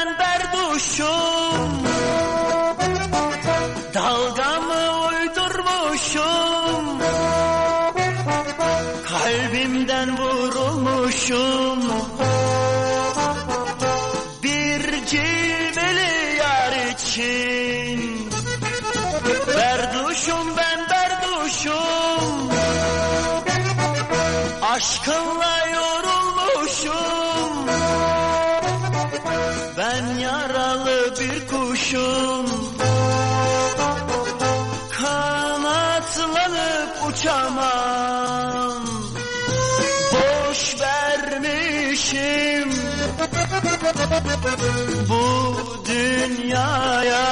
Bu dünyaya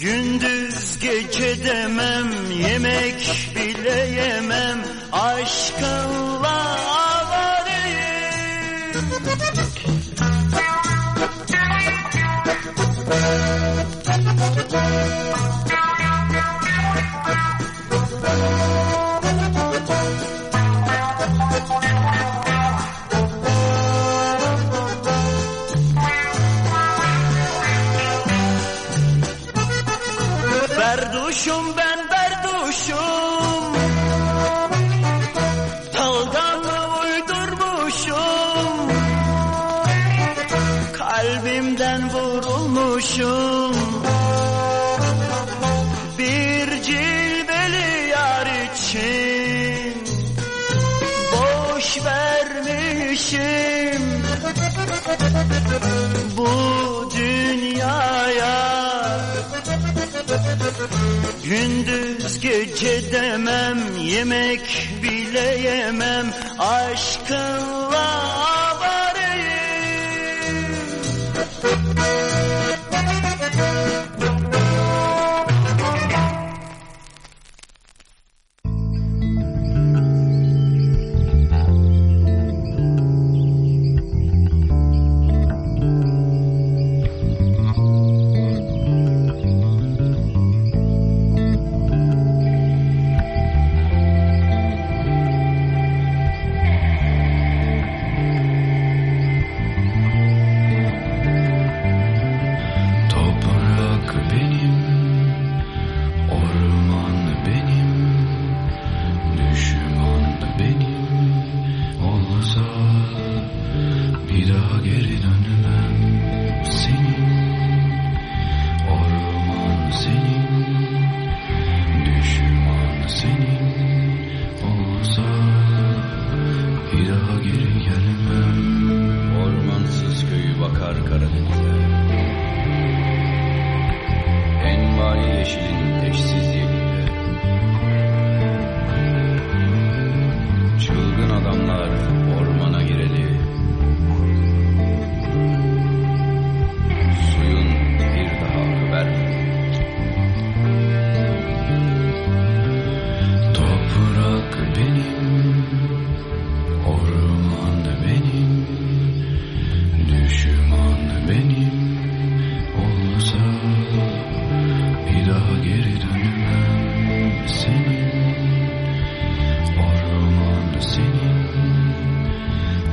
Gündüz gece demem Yemek bile yemem. Aşkınla Gündüz gece demem Yemek bile yemem. Aşkınla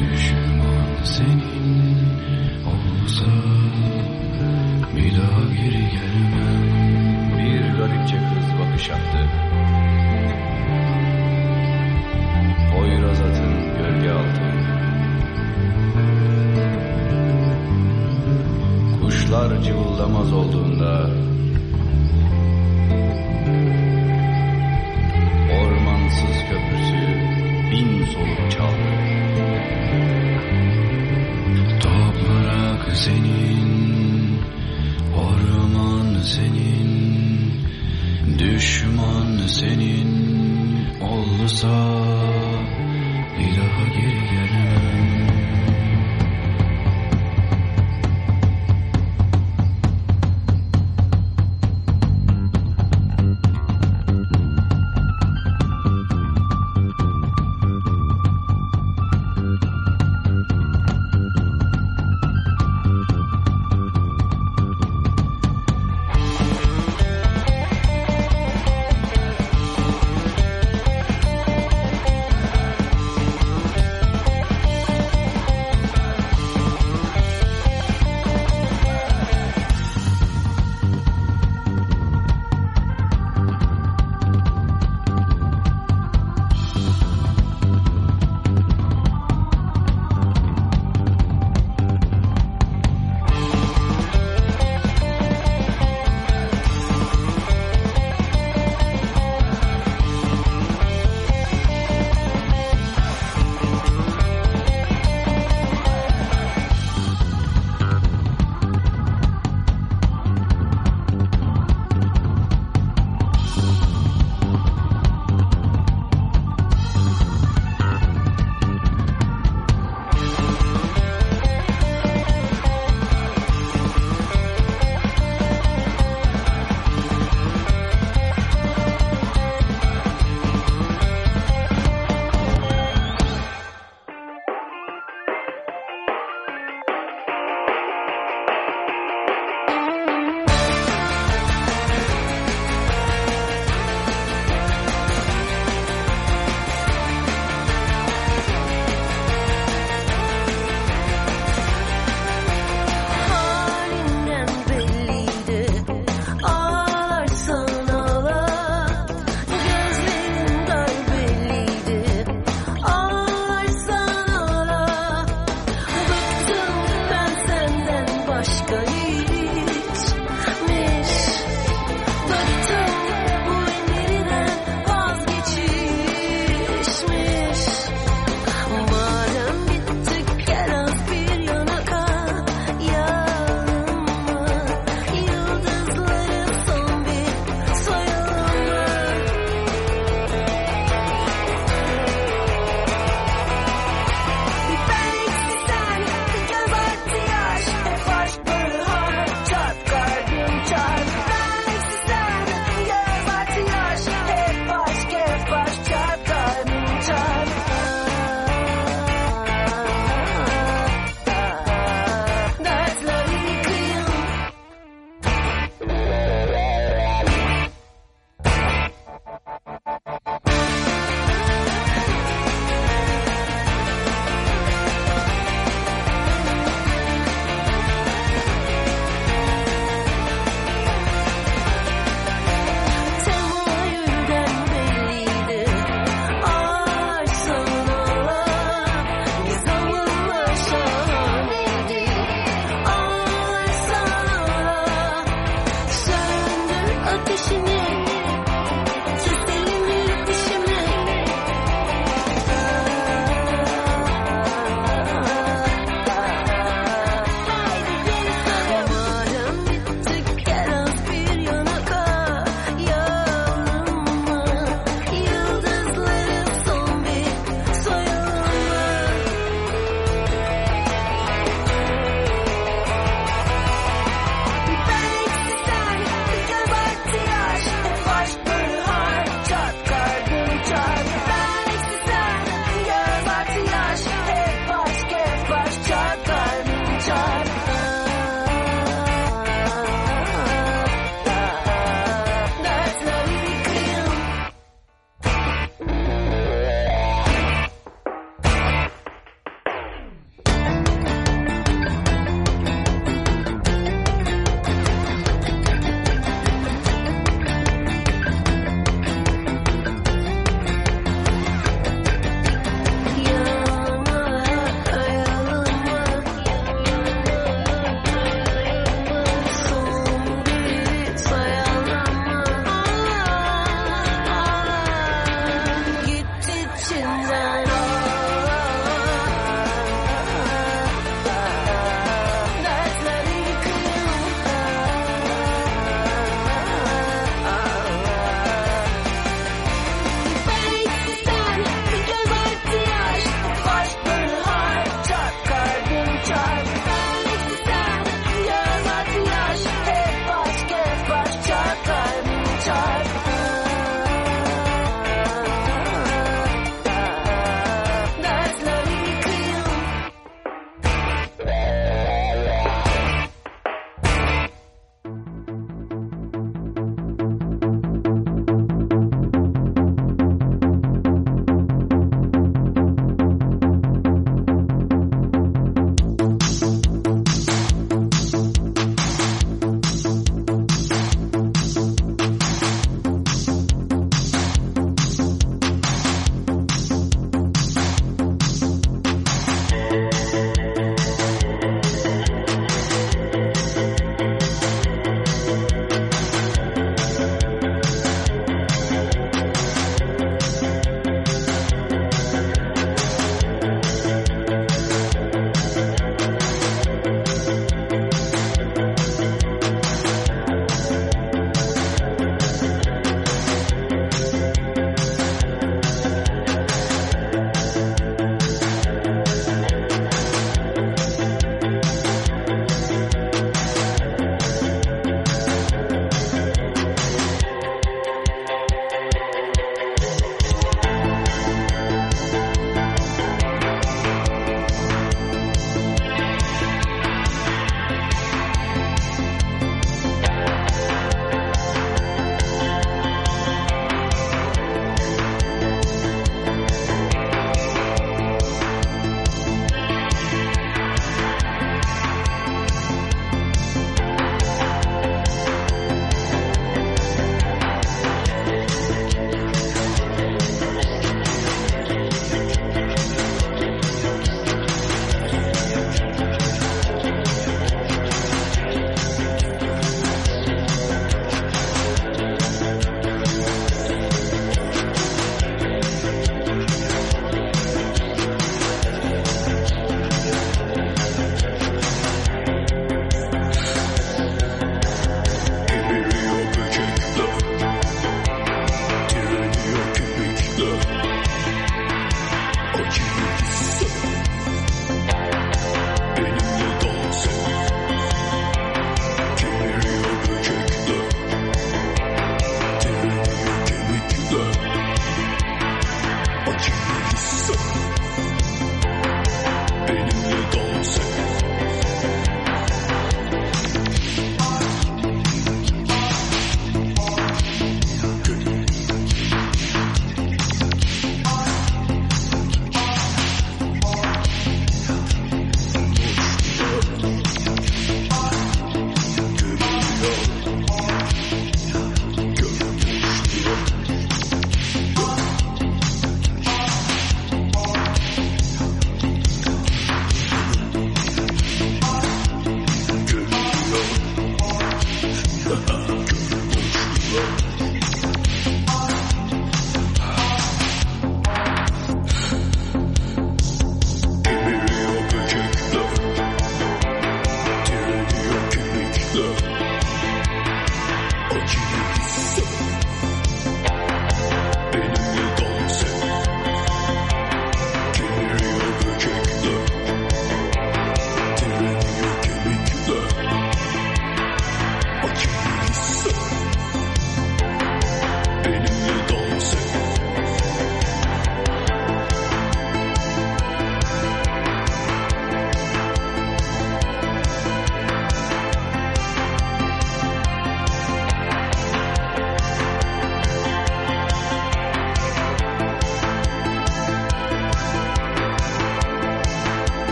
Düşman senin. Olsa bir daha geri gelmem. Bir garipçe kız bakış attı. Poyraz gölge altı. Kuşlar cıvıldamaz olduğunda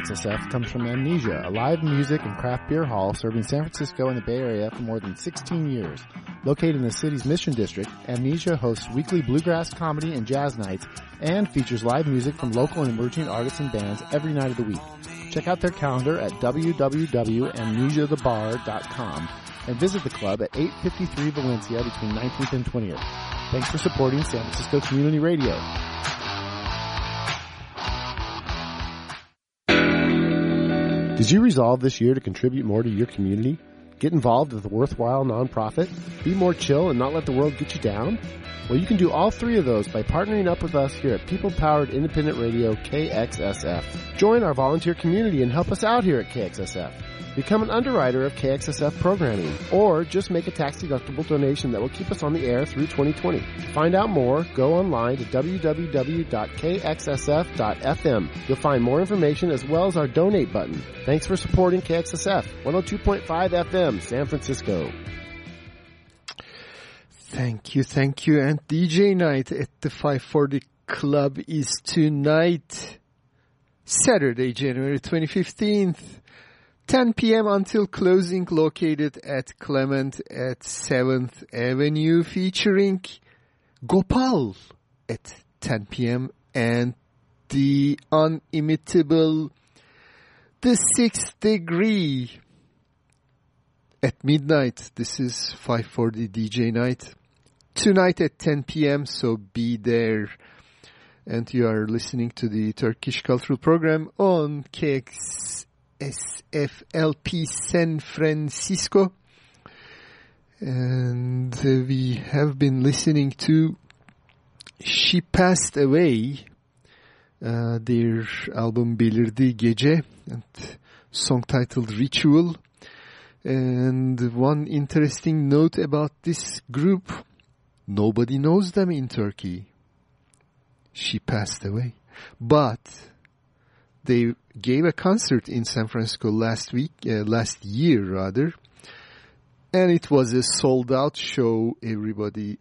KXSF comes from Amnesia, a live music and craft beer hall serving San Francisco and the Bay Area for more than 16 years. Located in the city's Mission District, Amnesia hosts weekly bluegrass comedy and jazz nights and features live music from local and emerging artists and bands every night of the week. Check out their calendar at www.amnesiathebar.com and visit the club at 853 Valencia between 19th and 20th. Thanks for supporting San Francisco Community Radio. Did you resolve this year to contribute more to your community? Get involved with a worthwhile nonprofit? Be more chill and not let the world get you down? Well, you can do all three of those by partnering up with us here at People Powered Independent Radio KXSF. Join our volunteer community and help us out here at KXSF. Become an underwriter of KXSF programming, or just make a tax-deductible donation that will keep us on the air through 2020. To find out more, go online to www.kxsf.fm. You'll find more information as well as our donate button. Thanks for supporting KXSF 102.5 FM, San Francisco. Thank you, thank you. And DJ night at the 540 Club is tonight, Saturday, January 2015th. 10 p.m. until closing located at Clement at 7th Avenue featuring Gopal at 10 p.m. and the unimitable The Sixth Degree at midnight. This is 540 DJ night. Tonight at 10 p.m. So be there. And you are listening to the Turkish Cultural Program on KX SFLP San Francisco. And we have been listening to She Past Away, uh, their album Belirdi Gece, and song titled Rituel. And one interesting note about this group, nobody knows them in Turkey. She Past Away. But they gave a concert in San Francisco last week, uh, last year rather, and it was a sold out show. Everybody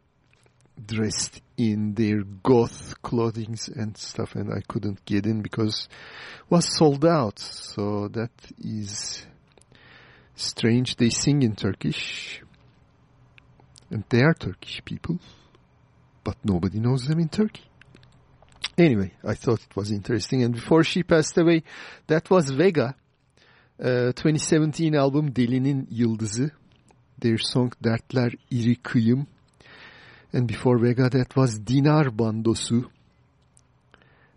dressed in their goth clothing and stuff, and I couldn't get in because it was sold out. So that is strange. They sing in Turkish, and they are Turkish people, but nobody knows them in Turkey. Anyway, I thought it was interesting. And before She Past Away, that was Vega. Uh, 2017 album Delinin Yıldızı. Their song Dertler İri Kıyım. And before Vega, that was Dinar Bandosu.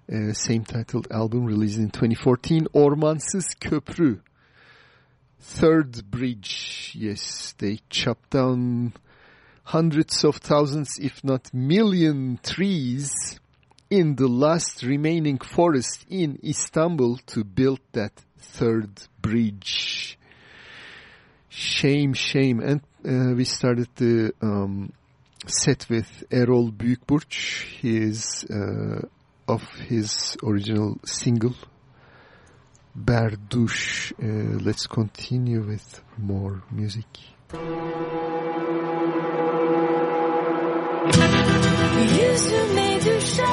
Uh, same titled album released in 2014. Ormansız Köprü. Third Bridge. Yes, they chopped down hundreds of thousands, if not million trees in the last remaining forest in Istanbul to build that third bridge. Shame, shame. And uh, we started the um, set with Erol Büyükburç, his, uh, of his original single, Berduş. Uh, let's continue with more music. Yüzüme düşer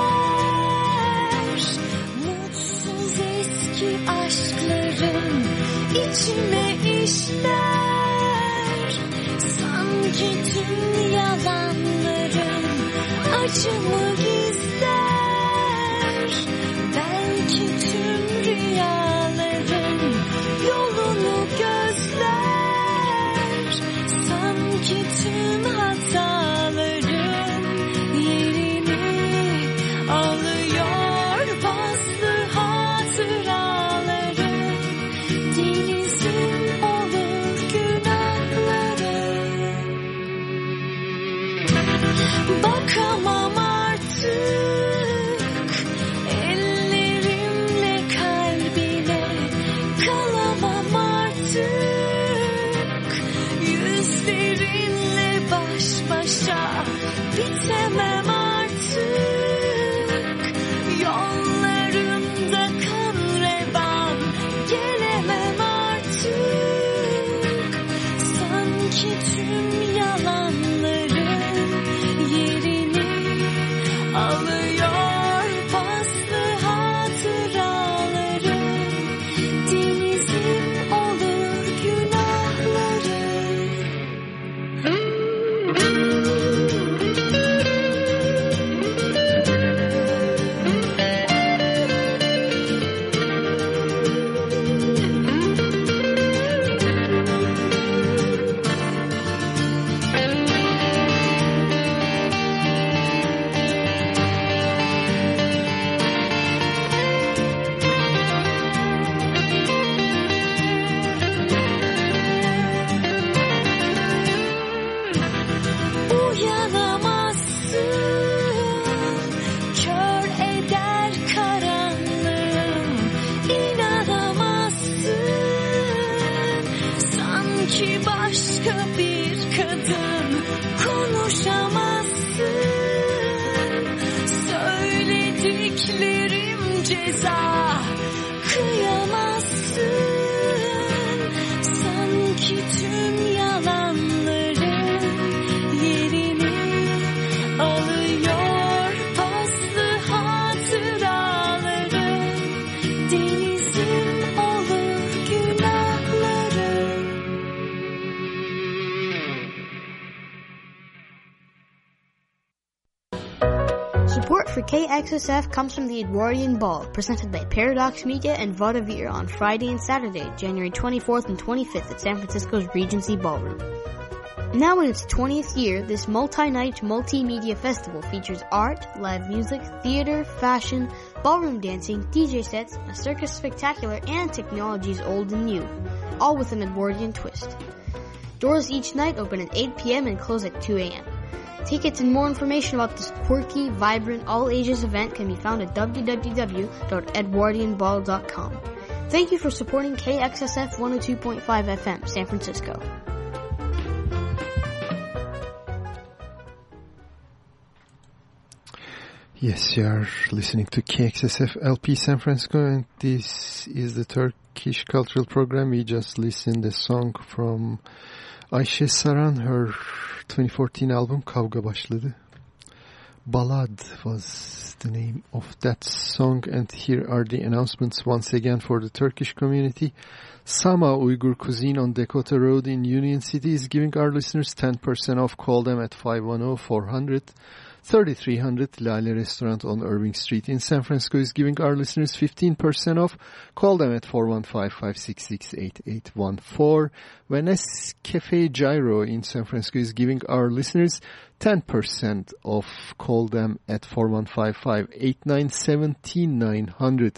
Mutsuz eski aşklarım içime işler. Sanki tüm yalanlarım acımı gizler bakamam KXSF comes from the Edwardian Ball, presented by Paradox Media and Vaudeville on Friday and Saturday, January 24th and 25th at San Francisco's Regency Ballroom. Now in its 20th year, this multi-night multimedia festival features art, live music, theater, fashion, ballroom dancing, DJ sets, a circus spectacular, and technologies old and new, all with an Edwardian twist. Doors each night open at 8 p.m. and close at 2 a.m. Tickets and more information about this quirky, vibrant, all ages event can be found at www.edwardianball.com. Thank you for supporting KXSF 102.5 FM, San Francisco. Yes, you are listening to KXSF LP San Francisco, and this is the Turkish Cultural Program. We just listened a song from Ayşe Saran, her 2014 album Kavga Başladı. Balad was the name of that song, and here are the announcements once again for the Turkish community. Sama Uyghur Cuisine on Dakota Road in Union City is giving our listeners 10% off. Call them at 510-400. 3300 Lale Restaurant on Irving Street in San Francisco is giving our listeners 15% off. Call them at 415-566-8814. Venice Cafe Gyro in San Francisco is giving our listeners 10% off. Call them at 415-589-17900.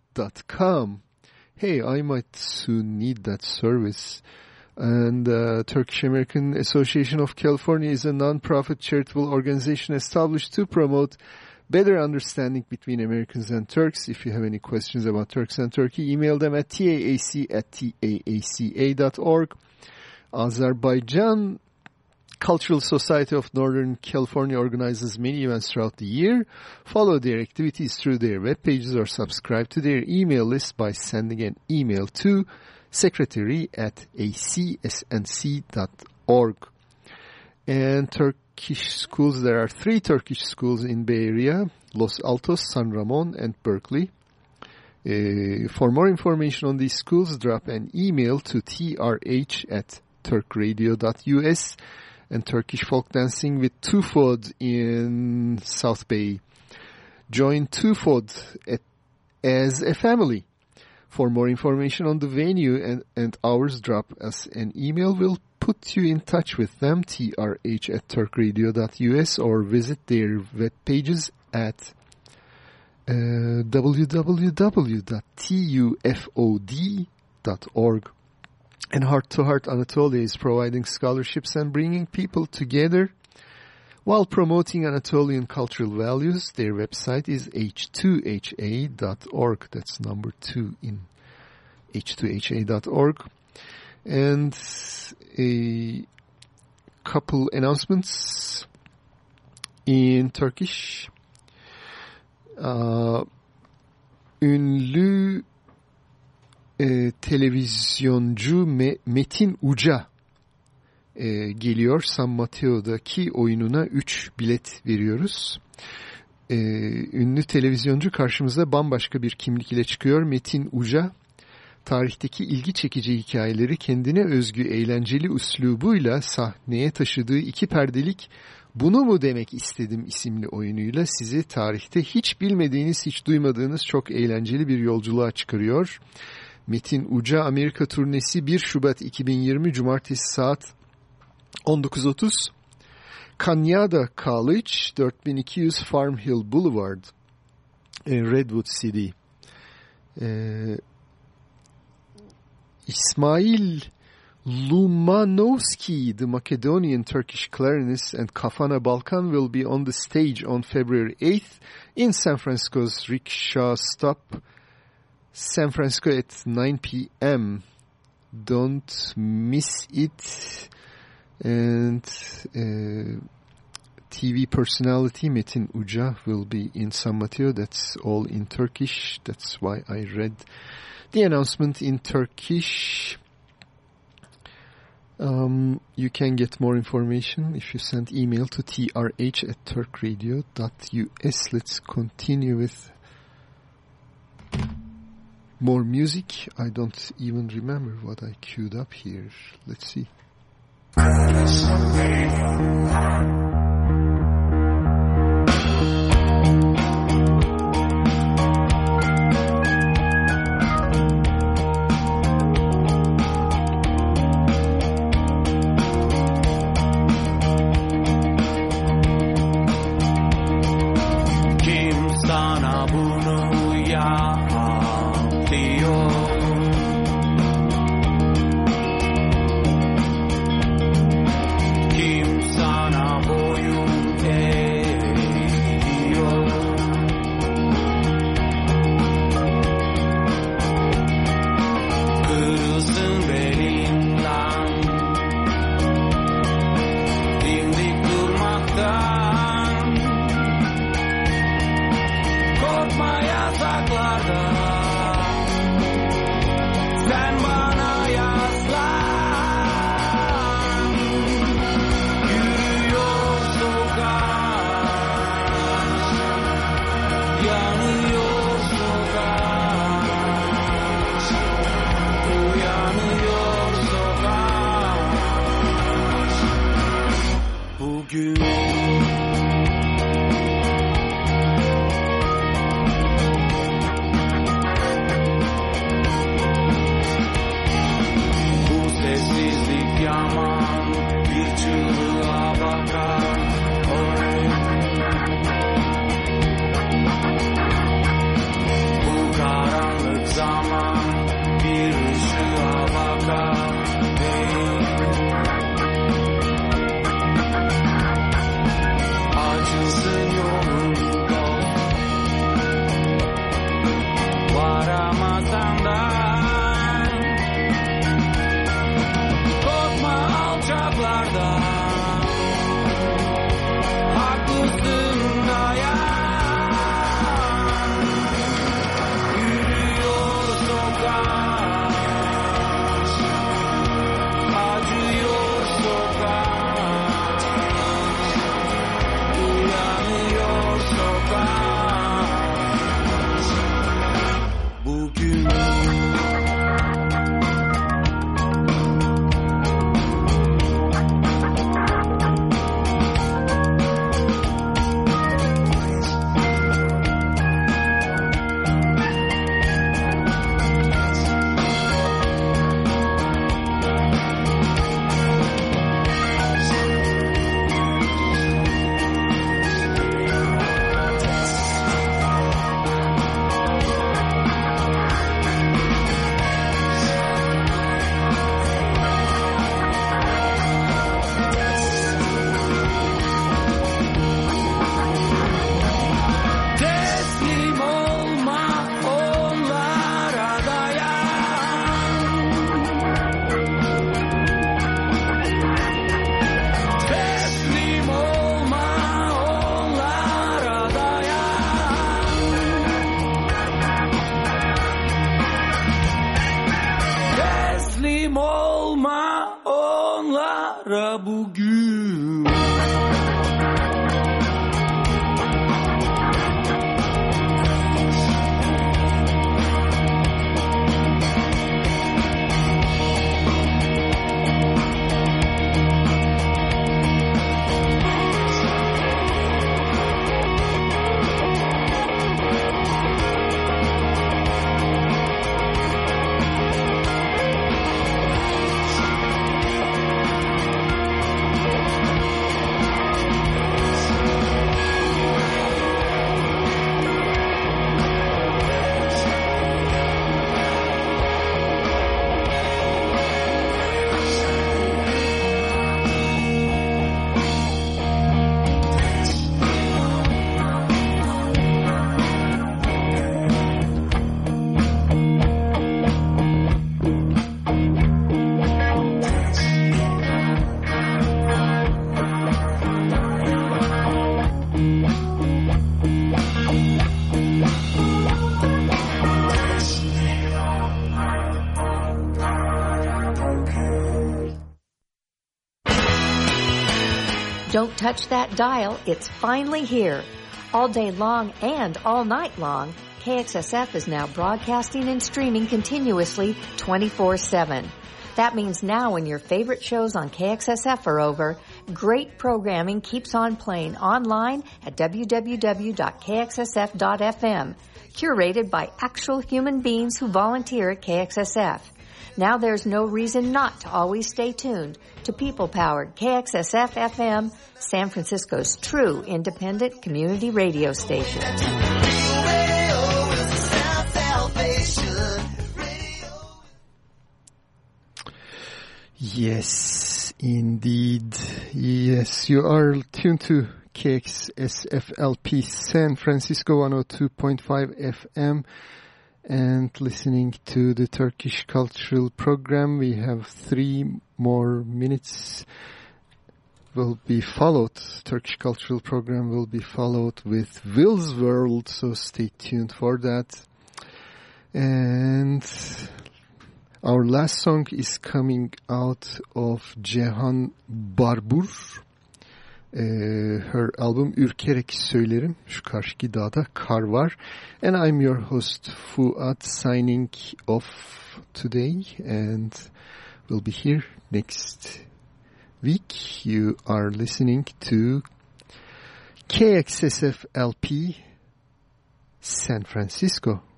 Hey, I might soon need that service. And uh, Turkish American Association of California is a non-profit charitable organization established to promote better understanding between Americans and Turks. If you have any questions about Turks and Turkey, email them at taac at taaca.org. Azerbaijan Cultural Society of Northern California organizes many events throughout the year. Follow their activities through their web pages or subscribe to their email list by sending an email to secretary at acsnc.org. And Turkish schools, there are three Turkish schools in Bay Area, Los Altos, San Ramon, and Berkeley. Uh, for more information on these schools, drop an email to trh at turkradio.us and Turkish folk dancing with Tufod in South Bay. Join Tufod at, as a family. For more information on the venue and, and hours, drop us an email. We'll put you in touch with them, trh at turkradio.us, or visit their web pages at uh, www.tufod.org. And Heart to Heart Anatolia is providing scholarships and bringing people together while promoting Anatolian cultural values. Their website is h2ha.org. That's number two in h2ha.org. And a couple announcements in Turkish. Uh, ünlü e, televizyoncu Me- Metin Uca e, geliyor. San Mateo'daki oyununa 3 bilet veriyoruz. E, ünlü televizyoncu karşımıza bambaşka bir kimlik ile çıkıyor. Metin Uca tarihteki ilgi çekici hikayeleri kendine özgü eğlenceli üslubuyla sahneye taşıdığı iki perdelik Bunu mu demek istedim isimli oyunuyla sizi tarihte hiç bilmediğiniz, hiç duymadığınız çok eğlenceli bir yolculuğa çıkarıyor. Metin Uca Amerika turnesi 1 Şubat 2020 Cumartesi saat 19.30 Cañada College 4200 Farm Hill Boulevard in Redwood City. Ee, İsmail Lumanovski, the Macedonian Turkish clarinist, and Kafana Balkan will be on the stage on February 8th in San Francisco's Rickshaw Stop, San Francisco at 9 p.m. Don't miss it. And uh, TV personality Metin Uca will be in San Mateo. That's all in Turkish. That's why I read the announcement in Turkish. Um, you can get more information if you send email to trh at turkradio.us. Let's continue with more music. I don't even remember what I queued up here. Let's see. Touch that dial, it's finally here. All day long and all night long, KXSF is now broadcasting and streaming continuously 24-7. That means now when your favorite shows on KXSF are over, great programming keeps on playing online at www.kxsf.fm, curated by actual human beings who volunteer at KXSF. Now there's no reason not to always stay tuned to people-powered KXSF FM, San Francisco's true independent community radio station. Yes, indeed. Yes, you are tuned to KXSFLP San Francisco 102.5 FM and listening to the Turkish Cultural Program. We have three more minutes will be followed. Turkish Cultural Program will be followed with Will's World, so stay tuned for that. And our last song is coming out of Jehan Barbur. Ee, her album Ürkerek Söylerim. Şu karşıki dağda kar var. And I'm your host Fuat signing off today and we'll be here next week. You are listening to KXSF LP San Francisco.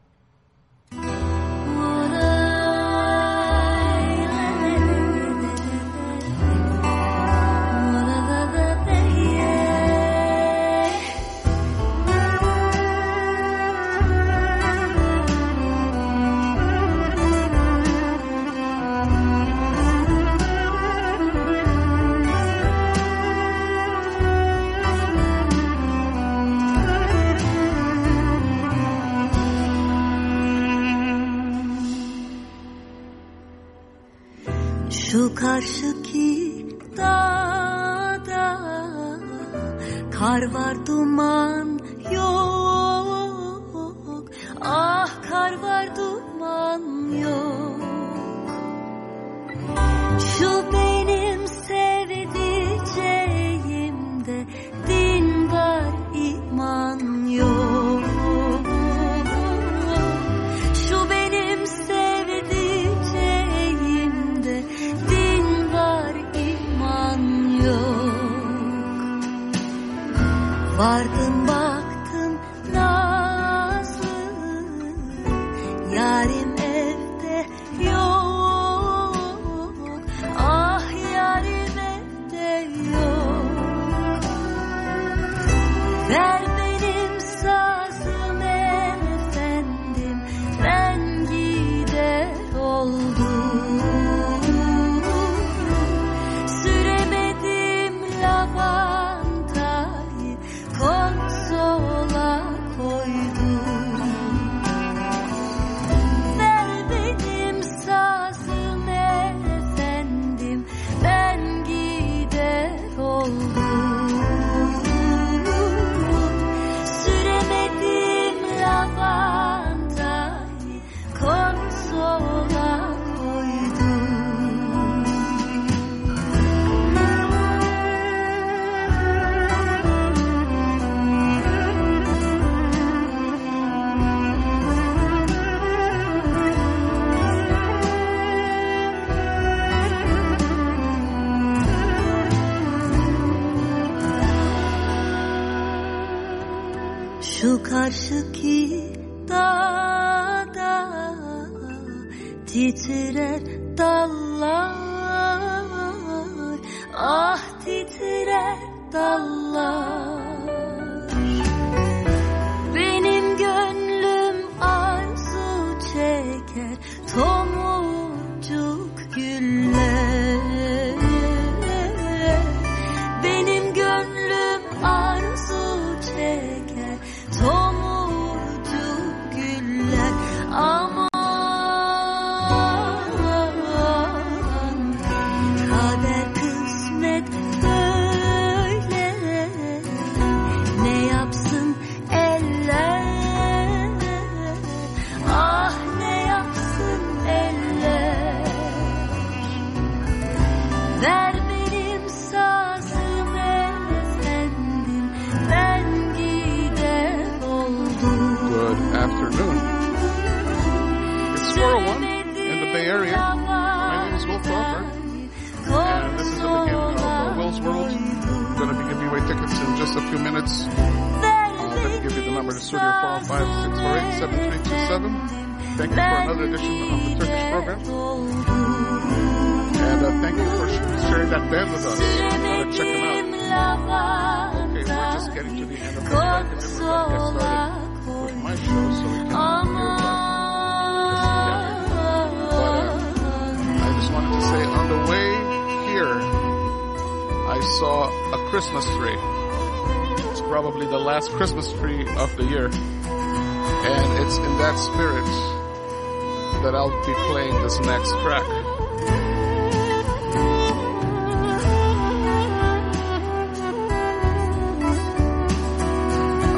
Next track.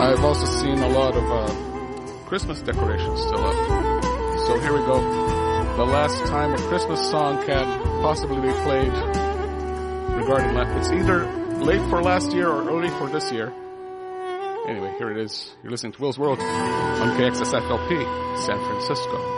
I've also seen a lot of uh, Christmas decorations still up. So here we go. The last time a Christmas song can possibly be played regarding la- it's either late for last year or early for this year. Anyway, here it is. You're listening to Will's World on KXSFLP, San Francisco.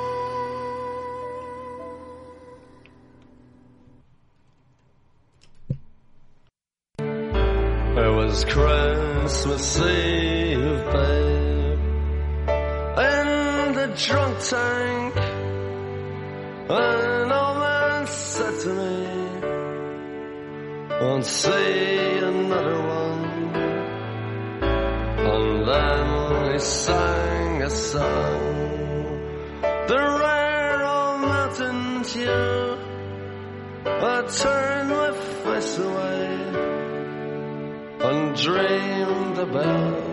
"Won't see another one." And then he sang a song, the rare old mountain tune. I turned my face away and dreamed about